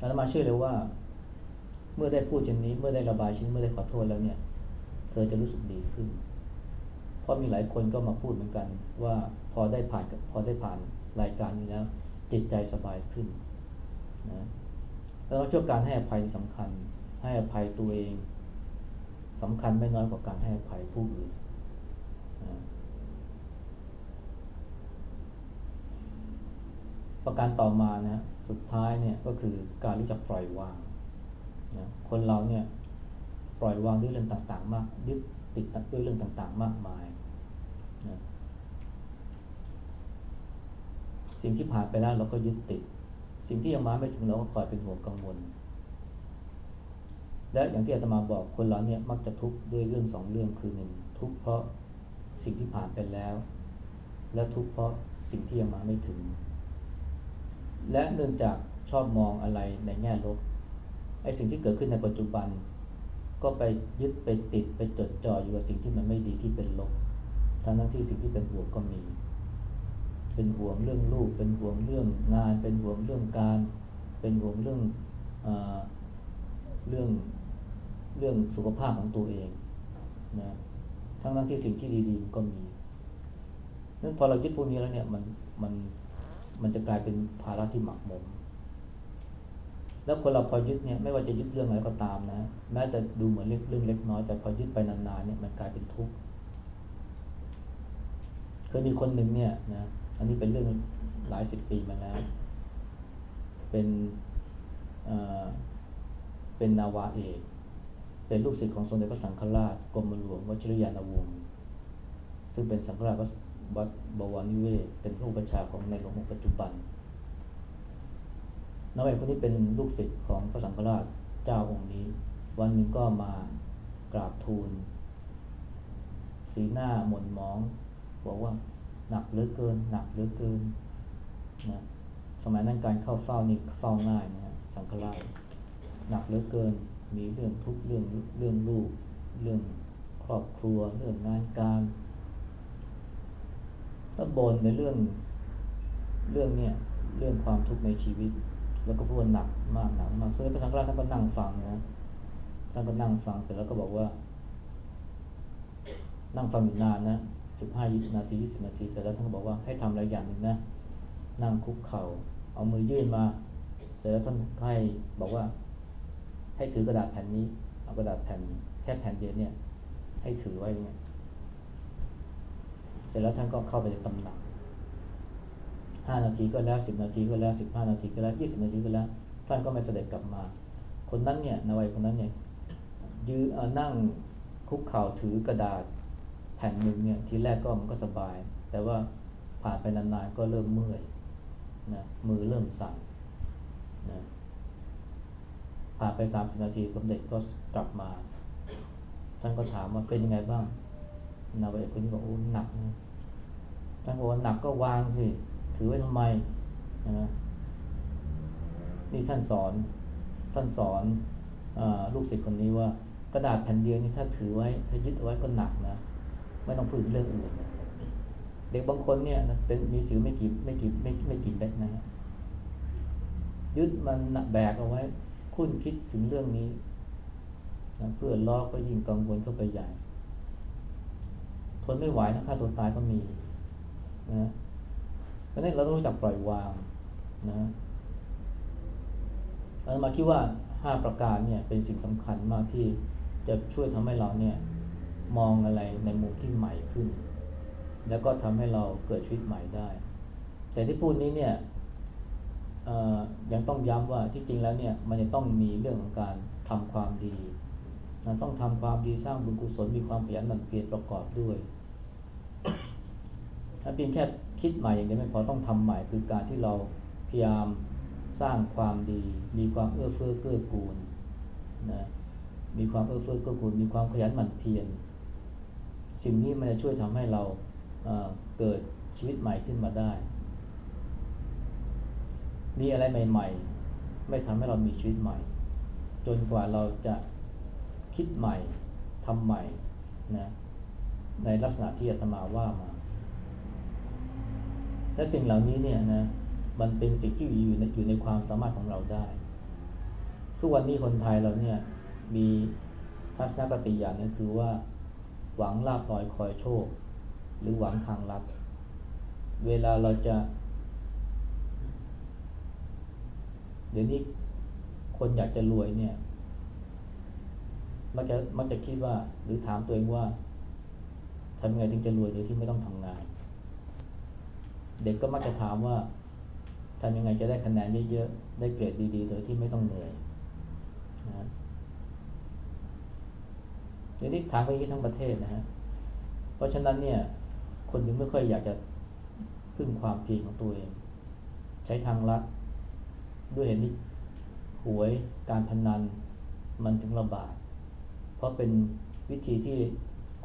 อาตมาเชื่อเลยว่า เมื่อได้พูดเช่นนี้ เมื่อได้ระบายชิ้นเมื่อได้ขอโทษแล้วเนี่ย เธอจะรู้สึกดีขึ้น เพราะมีหลายคนก็มาพูดเหมือนกัน ว่าพอได้ผ่านพอได้ผ่านรายการนี้แล้ว จิตใจสบายขึ้นนะแล้วช่วการให้อภัยสำคัญ ให้อภัยตัวเองสำคัญไม่น้อยกว่าการให้อภัยผู้อื่นนะประการต่อมานะสุดท้ายเนี่ยก็คือการรู้จักปล่อยวาง นะคนเราเนี่ยปล่อยวางด้วยเรื่องต่างๆ มากยึดติดด้วยเรื่องต่างๆ มากมายนะสิ่งที่ผ่านไปแล้วเราก็ยึดติด สิ่งที่ยังมาไม่ถึงเราก็คอยเป็นห่วงกังวล และอย่างที่อาตมาบอกคนเราเนี่ยมักจะทุกข์ด้วยเรื่องสองเรื่องคือหนึ่งทุกข์เพราะสิ่งที่ผ่านไปแล้ว และทุกข์เพราะสิ่งที่ยังมาไม่ถึง และเนื่องจากชอบมองอะไรในแง่ลบ ไอ้สิ่งที่เกิดขึ้นในปัจจุบัน ก็ไปยึดไปติดไปจดจ่ออยู่กับสิ่งที่มันไม่ดีที่เป็นลบทั้งทั้งที่สิ่งที่เป็นบวกก็มี เป็นห่วงเรื่องลูก เป็นห่วงเรื่องงาน เป็นห่วงเรื่องการ เป็นห่วงเรื่องอเรื่องเรื่องสุขภาพของตัวเองนะทั้งนั้นที่สิ่งที่ดีๆก็มีนั้นพอเรายึดพวกนี้แล้วเนี่ยมันมันมันจะกลายเป็นภาระที่หมักหมม แล้วคนเราพอยึดเนี่ยไม่ว่าจะยึดเรื่องอะไรก็ตามนะ แม้จะดูเหมือนเรื่องเล็กน้อย แต่พอยึดไปนานๆเนี่ยมันกลายเป็นทุกข์เคยมีคนหนึ่งเนี่ยนะอันนี้เป็นเรื่องหลายสิบปีมาแล้ว เป็นเป็นนาวาเอกเป็นลูกศิษย์ของสมเด็จพระสังฆราชกรมหลวงวชิรยานวงศ์ซึ่งเป็นสังฆราชวัดบวรนิเวศ เป็นผู้ประชาของในหลวงองค์ปัจจุบัน นาวาเอกคนนี้เป็นลูกศิษย์ของพระสังฆราชเจ้าองค์นี้ วันหนึ่งก็มากราบทูล สีหน้าหม่นมอง บอกว่าหนักเหลือเกิน หนักเหลือเกินนะสมัยนั้นการเข้าเฝ้านี่เฝ้าง่ายนะสังฆราชหนักเหลือเกิน มีเรื่องทุกเรื่องเรื่องลูก เรื่องครอบครัว เรื่องงานการถ้าบ่นในเรื่องเรื่องเนี่ยเรื่องความทุกข์ในชีวิต แล้วก็พูดหนักมากหนักมากซึ่งพระสังฆราชท่านก็นั่งฟังนะท่านก็นั่งฟังเสร็จแล้วก็บอกว่า นั่งฟังอยู่นานนะสิบห้านาทียี่สิบนาทีเสร็จแล้วท่านก็บอกว่าให้ทำอะไรอย่างหนึ่งนะนั่งคุกเขา่าเอามือยื่นมา เสร็จแล้วท่านให้บอกว่า ให้ถือกระดาษแผ่นนี้เอากระดาษแผ่นแค่แผ่นเดียวเนี่ย ให้ถือไว้เนี่ยเสร็จแล้วท่านก็เข้าไปในตำหนัก ห้านาทีก็แล้วสิบนาทีก็แล้วสิบห้านาทีก็แล้วยี่สิบนาทีก็แล้ว ท่านก็ไม่เสด็จกลับมา คนนั้นเนี่ยนวัยคนนั้นเนี่ยยืนนั่งคุกเข่าถือกระดาษแผ่นหนึ่งเนี่ยทีแรกก็มันก็สบาย แต่ว่าผ่านไปนานๆก็เริ่มเมื่อยนะมือเริ่มสั่นนะผ่านไปสามสิบนาทีสมเด็จก็กลับมาท่านก็ถามว่าเป็นยังไงบ้างนาวเอกคนนี้บอกโอ้หนักนะท่านบอกว่าหนักก็วางสิ ถือไว้ทำไมนะนี่ท่านสอนท่านสอนอลูกศิษย์คนนี้ว่ากระดาษแผ่นเดียวนี่ถ้าถือไว้ถ้ายึดเอาไว้ก็หนักนะไม่ต้องพูดเรื่องอื่นนะเด็กบางคนเนี่ยเป็นมีสิวไม่กี่ไม่กี่ไม่ไม่กี่เม็ดนะยึดมันแบกเอาไว้ คุ้นคิดถึงเรื่องนี้นะเพื่อนล้อก็ยิ่งกังวลเข้าไปใหญ่ ทนไม่ไหวนะฆ่าตัวตายก็มีนะ เพราะนั้นเราต้องรู้จักปล่อยวางนะเรามาคิดว่าห้าประการเนี่ยเป็นสิ่งสำคัญมากที่จะช่วยทำให้เราเนี่ยมองอะไรในมุมที่ใหม่ขึ้น แล้วก็ทำให้เราเกิดชีวิตใหม่ได้ แต่ที่พูดนี้เนี่ยยังต้องย้ำว่าที่จริงแล้วเนี่ยมันจะต้องมีเรื่องของการทำความดีนะต้องทำความดีสร้างบุญกุศลมีความขยันหมั่นเพียรประกอบด้วย ถ้าเพียงแค่คิดใหม่อย่างเดียวไม่พอต้องทำใหม่คือการที่เราพยายามสร้างความดี มีความเอื้อเฟื้อเกื้อกูลนะมีความเอื้อเฟื้อเกื้อกูล มีความขยันหมั่นเพียรสิ่งนี้มันจะช่วยทำให้เราเเกิดชีวิตใหม่ขึ้นมาได้ มีอะไรใหม่ๆ ไม่ทำให้เรามีชีวิตใหม่ จนกว่าเราจะคิดใหม่ทำใหม่นะในลักษณะที่อาตมาว่ามา และสิ่งเหล่านี้เนี่ยนะมันเป็นสิ่งที่อยู่ในอยู่ในความสามารถของเราได้ ทุกวันนี้คนไทยเราเนี่ยมีทัศนคติอย่างนึงคือว่า หวังลาบลอยคอยโชค หรือหวังทางลัดเวลาเราจะ เดี๋ยวนี้คนอยากจะรวยเนี่ยมักจะมักจะคิดว่าหรือถามตัวเองว่าทำยังไงถึงจะรวยโดยที่ไม่ต้องทำงาน เด็กก็มักจะถามว่าทำยังไงจะได้คะแนนเยอะๆ ได้เกรดดีๆ โดยที่ไม่ต้องเหนื่อยนะเดี๋ยวนี้ถามไปยี่ทั้งประเทศนะฮะ เพราะฉะนั้นเนี่ย คนถึงไม่ค่อยอยากจะพึ่งความเพียรของตัวเอง ใช้ทางลัดด้วยเหตุนี้หวยการพนันมันถึงระบาด เพราะเป็นวิธีที่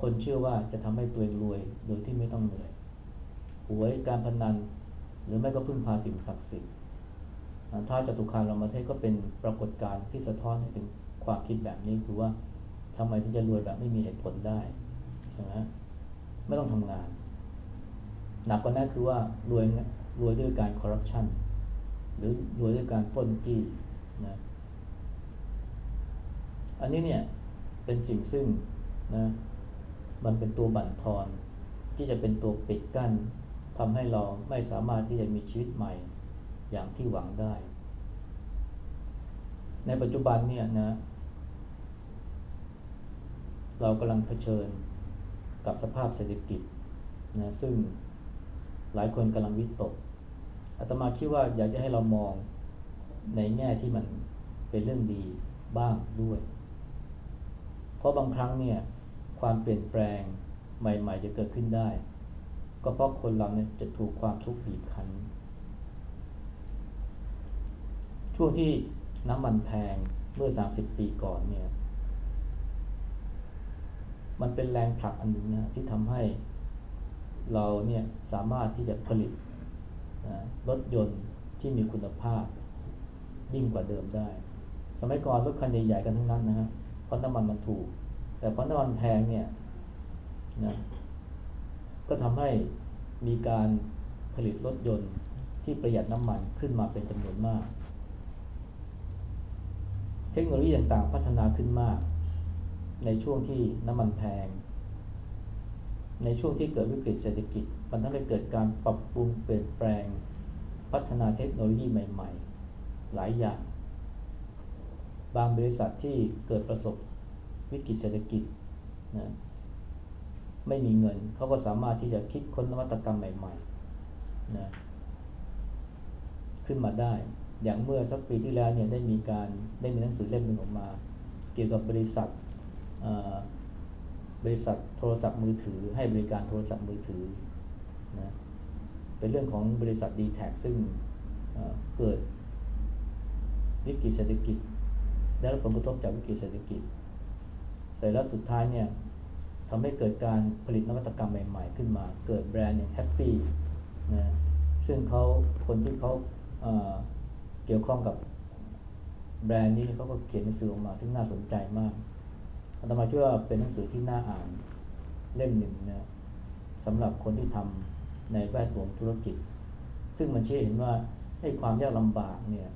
คนเชื่อว่าจะทำให้ตัวเองรวยโดยที่ไม่ต้องเหนื่อย หวยการพนัน หรือไม่ก็พึ่งพาสิ่งศักดิ์สิทธิ์ถ้าจตุคามรามเทศก็เป็นปรากฏการณ์ที่สะท้อนให้ถึงความคิดแบบนี้คือว่าทำไมที่จะรวยแบบไม่มีเหตุผลได้ใช่ไหมไม่ต้องทำงาน หนักกว่านั้นคือว่ารวยรวยด้วยการคอร์รัปชันหรือรวยด้วยการป้นจี้นะอันนี้เนี่ยเป็นสิ่งซึ่งนะมันเป็นตัวบั่นทอนที่จะเป็นตัวปิดกั้น ทำให้เราไม่สามารถที่จะมีชีวิตใหม่อย่างที่หวังได้ ในปัจจุบันเนี่ยนะ เรากำลังเผชิญกับสภาพเศรษฐกิจนะซึ่งหลายคนกำลังวิตกอาตมาคิดว่าอยากจะให้เรามองในแง่ที่มันเป็นเรื่องดีบ้างด้วย เพราะบางครั้งเนี่ยความเปลี่ยนแปลงใหม่ ๆ จะเกิดขึ้นได้ ก็เพราะคนเราเนี่ยจะถูกความทุกข์บีบคั้น ช่วงที่น้ำมันแพงเมื่อ 30 ปีก่อนเนี่ย มันเป็นแรงผลักอันหนึ่งนะที่ทำให้เราเนี่ยสามารถที่จะผลิตรถยนต์ที่มีคุณภาพยิ่งกว่าเดิมได้ สมัยก่อนรถคันใหญ่ๆกันทั้งนั้นนะฮะเพราะน้ำมันมันถูก แต่เพราะน้ำมันแพงเนี่ยนะ ก็ทำให้มีการผลิตรถยนต์ที่ประหยัดน้ำมันขึ้นมาเป็นจำนวนมาก เทคโนโลยีต่างๆ พัฒนาขึ้นมาก ในช่วงที่น้ำมันแพง ในช่วงที่เกิดวิกฤตเศรษฐกิจ มันทำให้เกิดการปรับปรุงเปลี่ยนแปลง พัฒนาเทคโนโลยีใหม่ ๆ หลายอย่าง บางบริษัทที่เกิดประสบวิกฤตเศรษฐกิจนะ ไม่มีเงิน เขาก็สามารถที่จะคิดค้นนวัตกรรมใหม่ๆนะขึ้นมาได้ อย่างเมื่อสักปีที่แล้วเนี่ยได้มีการได้มีหนังสือเล่มหนึ่งออกมา เกี่ยวกับบริษัทบริษัทโทรศัพท์มือถือ ให้บริการโทรศัพท์มือถือนะเป็นเรื่องของบริษัท d t แทซึ่งเกิดวิกฤตเศรษฐกิจ ได้รับผลกระทบจากวิกฤตเศรษฐกิจ เสร็จแล้วสุดท้ายเนี่ย ทำให้เกิดการผลิตนวัตกรรมใหม่ ๆ ขึ้นมา เกิดแบรนด์อย่างแฮปปี้นะซึ่งเขาคนที่เขาเเกี่ยวข้องกับแบรนด์นี้เขาก็เขียนหนังสือออกมาที่น่าสนใจมากอาตมาคิดว่าเป็นหนังสือที่น่าอ่านเล่มหนึ่งนะสำหรับคนที่ทำในแวดวงธุรกิจ ซึ่งมันชี้เห็นว่าให้ความยากลำบากเนี่ย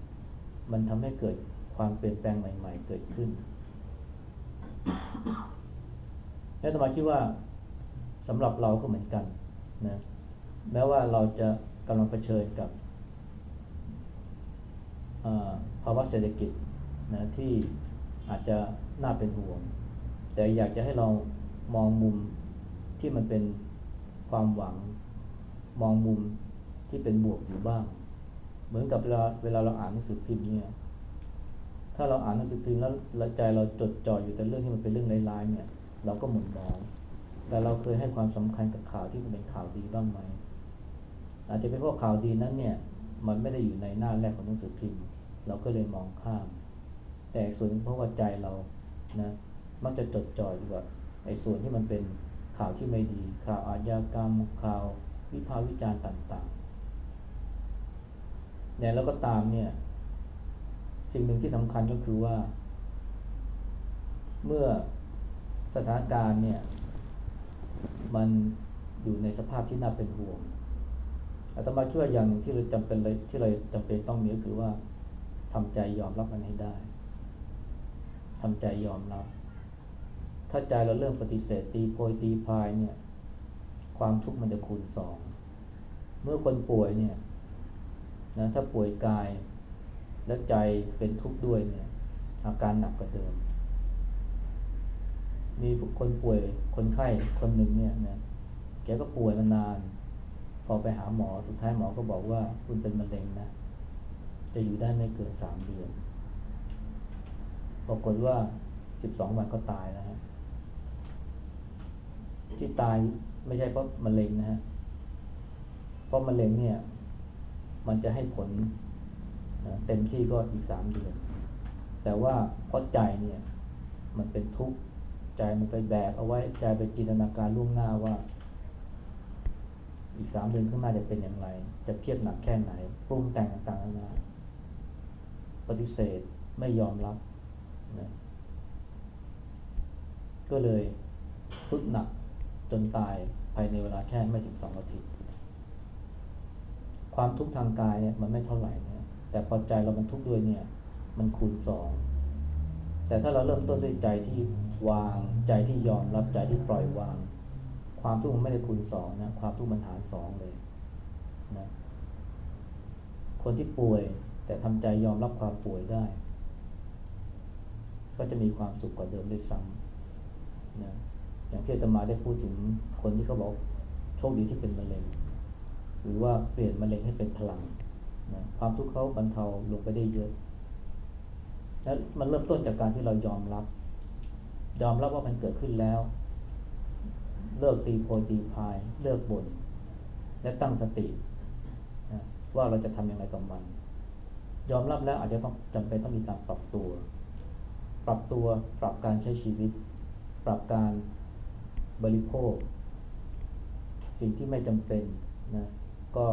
มันทำให้เกิดความเปลี่ยนแปลงใหม่ ๆ เกิดขึ้น และตมาคิดว่าสำหรับเราก็เหมือนกันนะแม้ว่าเราจะกำลังเผชิญกับภาวะเศรษฐกิจนะที่อาจจะน่าเป็นห่วง แต่อยากจะให้เรามองมุมที่มันเป็นความหวังมองมุมที่เป็นบวกอยู่บ้าง เหมือนกับเวลาเวลาเราอ่านหนังสือพิมพ์เนี่ยถ้าเราอ่านหนังสือพิมพ์แล้วใจเราจดจ่ออยู่แต่เรื่องที่มันเป็นเรื่องร้ายๆเนี่ย เราก็หมุนมอง แต่เราเคยให้ความสำคัญกับข่าวที่มันเป็นข่าวดีบ้างไหม อาจจะเป็นเพราะข่าวดีนั้นเนี่ย มันไม่ได้อยู่ในหน้าแรกของหนังสือพิมพ์ เราก็เลยมองข้าม แต่ส่วนเพราะว่าใจเรานะมักจะจดจ่ออยู่กับไอ้ส่วนที่มันเป็นข่าวที่ไม่ดี ข่าวอาชญากรรม ข่าววิพากษ์วิจารณ์ต่างๆเนี่ยแล้วก็ตามเนี่ย สิ่งหนึ่งที่สำคัญก็คือว่า เมื่อ สถานการณ์เนี่ยมันอยู่ในสภาพที่น่าเป็นห่วงอาตมาช่วยอย่างหนึ่งที่เราจำเป็นเลยที่เราจำเป็นต้องมีก็คือว่าทำใจยอมรับมันให้ได้ทำใจยอมรับ ถ้าใจเราเริ่มปฏิเสธตีโพยตีพายเนี่ย ความทุกข์มันจะคูณสอง เมื่อคนป่วยเนี่ยนะถ้าป่วยกายและใจเป็นทุกข์ด้วยเนี่ยอาการหนักกว่าเดิม มีคนป่วยคนไข้คนหนึ่งเนี่ยนะแกก็ป่วยมานาน พอไปหาหมอสุดท้ายหมอก็บอกว่าคุณเป็นมะเร็งนะ จะอยู่ได้ไม่เกินสามเดือนปรากฏว่าสิบสองวันก็ตายแล้วฮะที่ตายไม่ใช่เพราะมะเร็งนะฮะเพราะมะเร็งเนี่ยมันจะให้ผลนะเต็มที่ก็อีกสามเดือน แต่ว่าเพราะใจเนี่ยมันเป็นทุกข์ ใจมันไปแบกเอาไว้ใจไปจินตนาการล่วงหน้าว่า อีกสามเดือนข้างหน้าจะเป็นอย่างไร จะเพียบหนักแค่ไหนปรุงแต่งต่างๆนานาปฏิเสธไม่ยอมรับนะก็เลยสุดหนักจนตายภายในเวลาแค่ไม่ถึงสองอาทิตย์ความทุกข์ทางกายเนี่ยมันไม่เท่าไหร่นะแต่พอใจเรามันทุกข์ด้วยเนี่ย มันคูณสอง แต่ถ้าเราเริ่มต้นด้วยใจที่วางใจที่ยอมรับใจที่ปล่อยวาง ความทุกข์มันไม่ได้คูณสองนะความทุกข์มันหารสองเลยนะคนที่ป่วยแต่ทำใจยอมรับความป่วยได้ ก็จะมีความสุขกว่าเดิมด้วยซ้ำนะอย่างที่ตมาได้พูดถึงคนที่เขาบอกโชคดีที่เป็นมะเร็งหรือว่าเปลี่ยนมะเร็งให้เป็นพลังนะความทุกข์เขาบรรเทาลงไปได้เยอะ และมันเริ่มต้นจากการที่เรายอมรับ ยอมรับว่ามันเกิดขึ้นแล้ว เลิกตีโพยตีพาย เลิกบ่นและตั้งสตินะว่าเราจะทำอย่างไรกับมัน ยอมรับแล้วอาจจะต้องจำเป็นต้องมีการปรับตัว ปรับตัวปรับการใช้ชีวิต ปรับการบริโภค สิ่งที่ไม่จำเป็นนะก็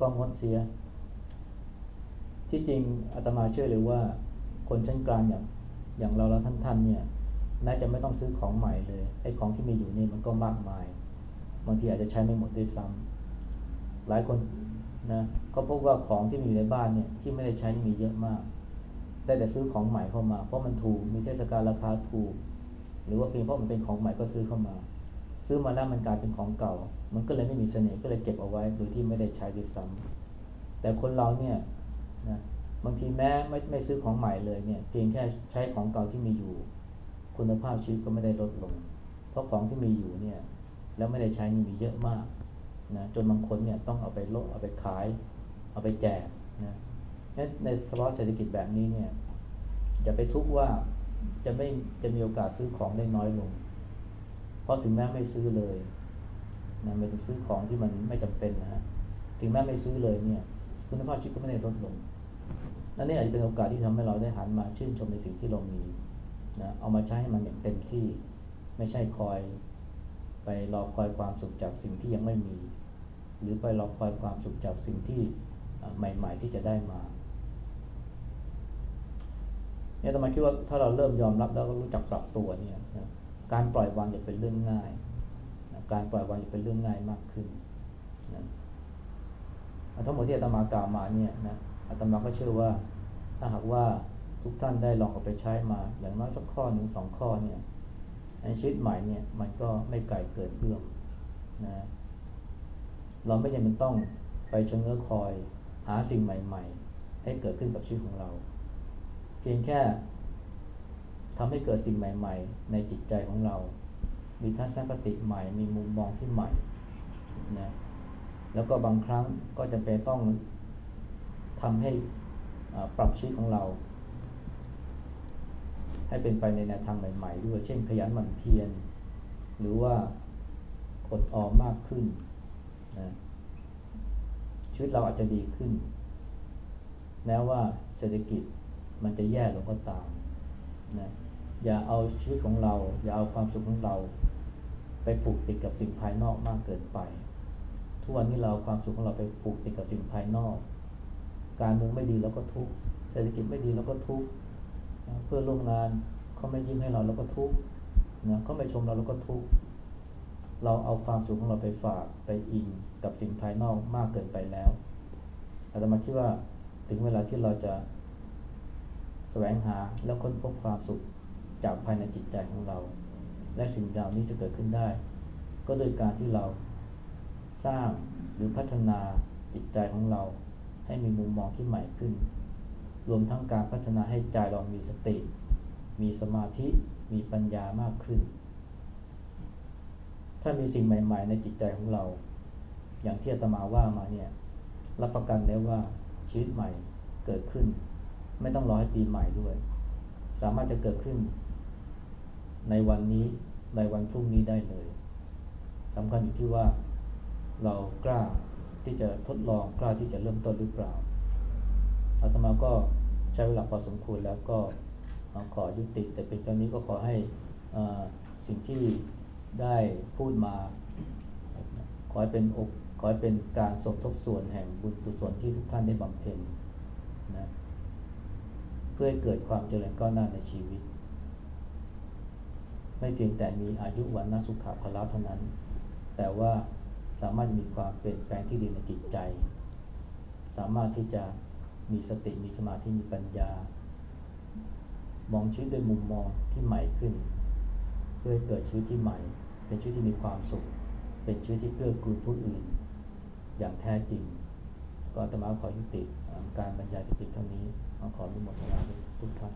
ก็งดเสีย ที่จริงอาตมาเชื่อเลยว่า คนชั้นกลางอย่างอย่างเราเราท่านท่านเนี่ยแม้จะไม่ต้องซื้อของใหม่เลยไอ้ของที่มีอยู่นี่มันก็มากมายบางทีอาจจะใช้ไม่หมดด้วยซ้ำหลายคนนะก็พบว่าของที่มีอยู่ในบ้านเนี่ยที่ไม่ได้ใช้มีเยอะมาก ได้แต่ซื้อของใหม่เข้ามา เพราะมันถูกมีเทศกาลราคาถูก หรือว่าเพียงเพราะมันเป็นของใหม่ก็ซื้อเข้ามา ซื้อมาแล้วมันกลายเป็นของเก่า มันก็เลยไม่มีเสน่ห์ก็เลยเก็บเอาไว้โดยที่ไม่ได้ใช้ด้วยซ้ำแต่คนเราเนี่ย นะบางทีแม้ไม่ไม่ซื้อของใหม่เลยเนี่ยเพียงแค่ใช้ของเก่าที่มีอยู่ คุณภาพชีวิตก็ไม่ได้ลดลง เพราะของที่มีอยู่เนี่ยแล้วไม่ได้ใช้นี่มีเยอะมากนะจนบางคนเนี่ยต้องเอาไปลดเอาไปขาย เอาไปแจกนะในสภาวะเศรษฐกิจแบบนี้เนี่ยอย่าไปทุกข์ว่าจะไม่จะมีโอกาสซื้อของได้น้อยลง เพราะถึงแม้ไม่ซื้อเลยนะไม่ถึงซื้อของที่มันไม่จำเป็นนะฮะถึงแม้ไม่ซื้อเลยเนี่ยคุณภาพชีวิตก็ไม่ได้ลดลง นั่นนี่อาจจะเป็นโอกาสที่ทำให้เราได้หันมาชื่นชมในสิ่งที่เรามีนะเอามาใช้ให้มันอย่างเต็มที่ไม่ใช่คอยไปรอคอยความสุขจากสิ่งที่ยังไม่มี หรือไปรอคอยความสุขจากสิ่งที่ใหม่ ๆ ที่จะได้มาเนี่ยตมาคิดว่าถ้าเราเริ่มยอมรับแล้วก็รู้จักปรับตัวเนี่ยนะการปล่อยวางจะเป็นเรื่องง่ายนะการปล่อยวางจะเป็นเรื่องง่ายมากขึ้นนะทั้งหมดที่อาตมากล่าวมาเนี่ยนะ อาตมาก็เชื่อว่าถ้าหากว่าทุกท่านได้ลองเอาไปใช้มา อย่างน้อยสักข้อหนึ่งสองข้อเนี่ยในชีวิตใหม่เนี่ยมันก็ไม่ไกลเกินเอื้อมนะเราไม่จำเป็นต้องไปชะเง้อคอยหาสิ่งใหม่ ๆ ให้เกิดขึ้นกับชีวิตของเรา เพียงแค่ทำให้เกิดสิ่งใหม่ ๆ ในจิตใจของเรา มีทัศนคติใหม่ มีมุมมองที่ใหม่นะแล้วก็บางครั้งก็จะเป็นต้อง ทำให้ปรับชีวิตของเรา ให้เป็นไปในแนวทางใหม่ ๆ ด้วย เช่นขยันหมั่นเพียรหรือว่าอดออมมากขึ้นนะชีวิตเราอาจจะดีขึ้น แม้ว่าเศรษฐกิจมันจะแย่ลงก็ตามนะอย่าเอาชีวิตของเรา อย่าเอาความสุขของเรา ไปผูกติดกับสิ่งภายนอกมากเกินไป ทุกวันนี้เราความสุขของเราไปผูกติดกับสิ่งภายนอก การเมืองไม่ดีเราก็ทุกข์เศรษฐกิจไม่ดีเราก็ทุกข์เพื่อร่วมงานเขาไม่ยิ้มให้เราเราก็ทุกข์นะเขาไม่ชมเราเราก็ทุกข์เราเอาความสุขของเราไปฝากไปอิงกับสิ่งภายนอกมากเกินไปแล้วอาตมาคิดว่าถึงเวลาที่เราจะแสวงหาแล้วค้นพบความสุขจากภายในจิตใจของเรา และสิ่งเหล่านี้จะเกิดขึ้นได้ ก็โดยการที่เราสร้างหรือพัฒนาจิตใจของเรา ให้มีมุมมองที่ใหม่ขึ้น รวมทั้งการพัฒนาให้ใจเรามีสติ มีสมาธิ มีปัญญามากขึ้น ถ้ามีสิ่งใหม่ ๆ ในจิตใจของเรา อย่างที่อาตมาว่ามาเนี่ย รับประกันได้ว่าชีวิตใหม่เกิดขึ้น ไม่ต้องรอให้ปีใหม่ด้วย สามารถจะเกิดขึ้น ในวันนี้ในวันพรุ่งนี้ได้เลยสำคัญอยู่ที่ว่าเรากล้า ที่จะทดลองกล้าที่จะเริ่มต้นหรือเปล่าอาตมาก็ใช้เวลาพอสมควรแล้วก็ขอยุติ แต่เป็นตอนนี้ก็ขอให้สิ่งที่ได้พูดมา ขอให้เป็นอกขอให้เป็นการสมทบส่วนแห่งบุญกุศลที่ทุกท่านได้บำเพ็ญนะเพื่อให้เกิดความเจริญก้าวหน้าในชีวิต ไม่เพียงแต่มีอายุวันนสุขภาละเท่านั้น แต่ว่า สามารถมีความเปลี่ยนแปลงที่ดีในจิตใจ สามารถที่จะมีสติมีสมาธิมีปัญญา มองชีวิตด้วยมุมมองที่ใหม่ขึ้น เพื่อเกิดชีวิตที่ใหม่ เป็นชีวิตที่มีความสุข เป็นชีวิตที่เกื้อกูลผู้อื่น อย่างแท้จริง ก็ตมาขอยุติการบรรยายที่ปิดเท่านี้ขออนุโมทนาทุกท่าน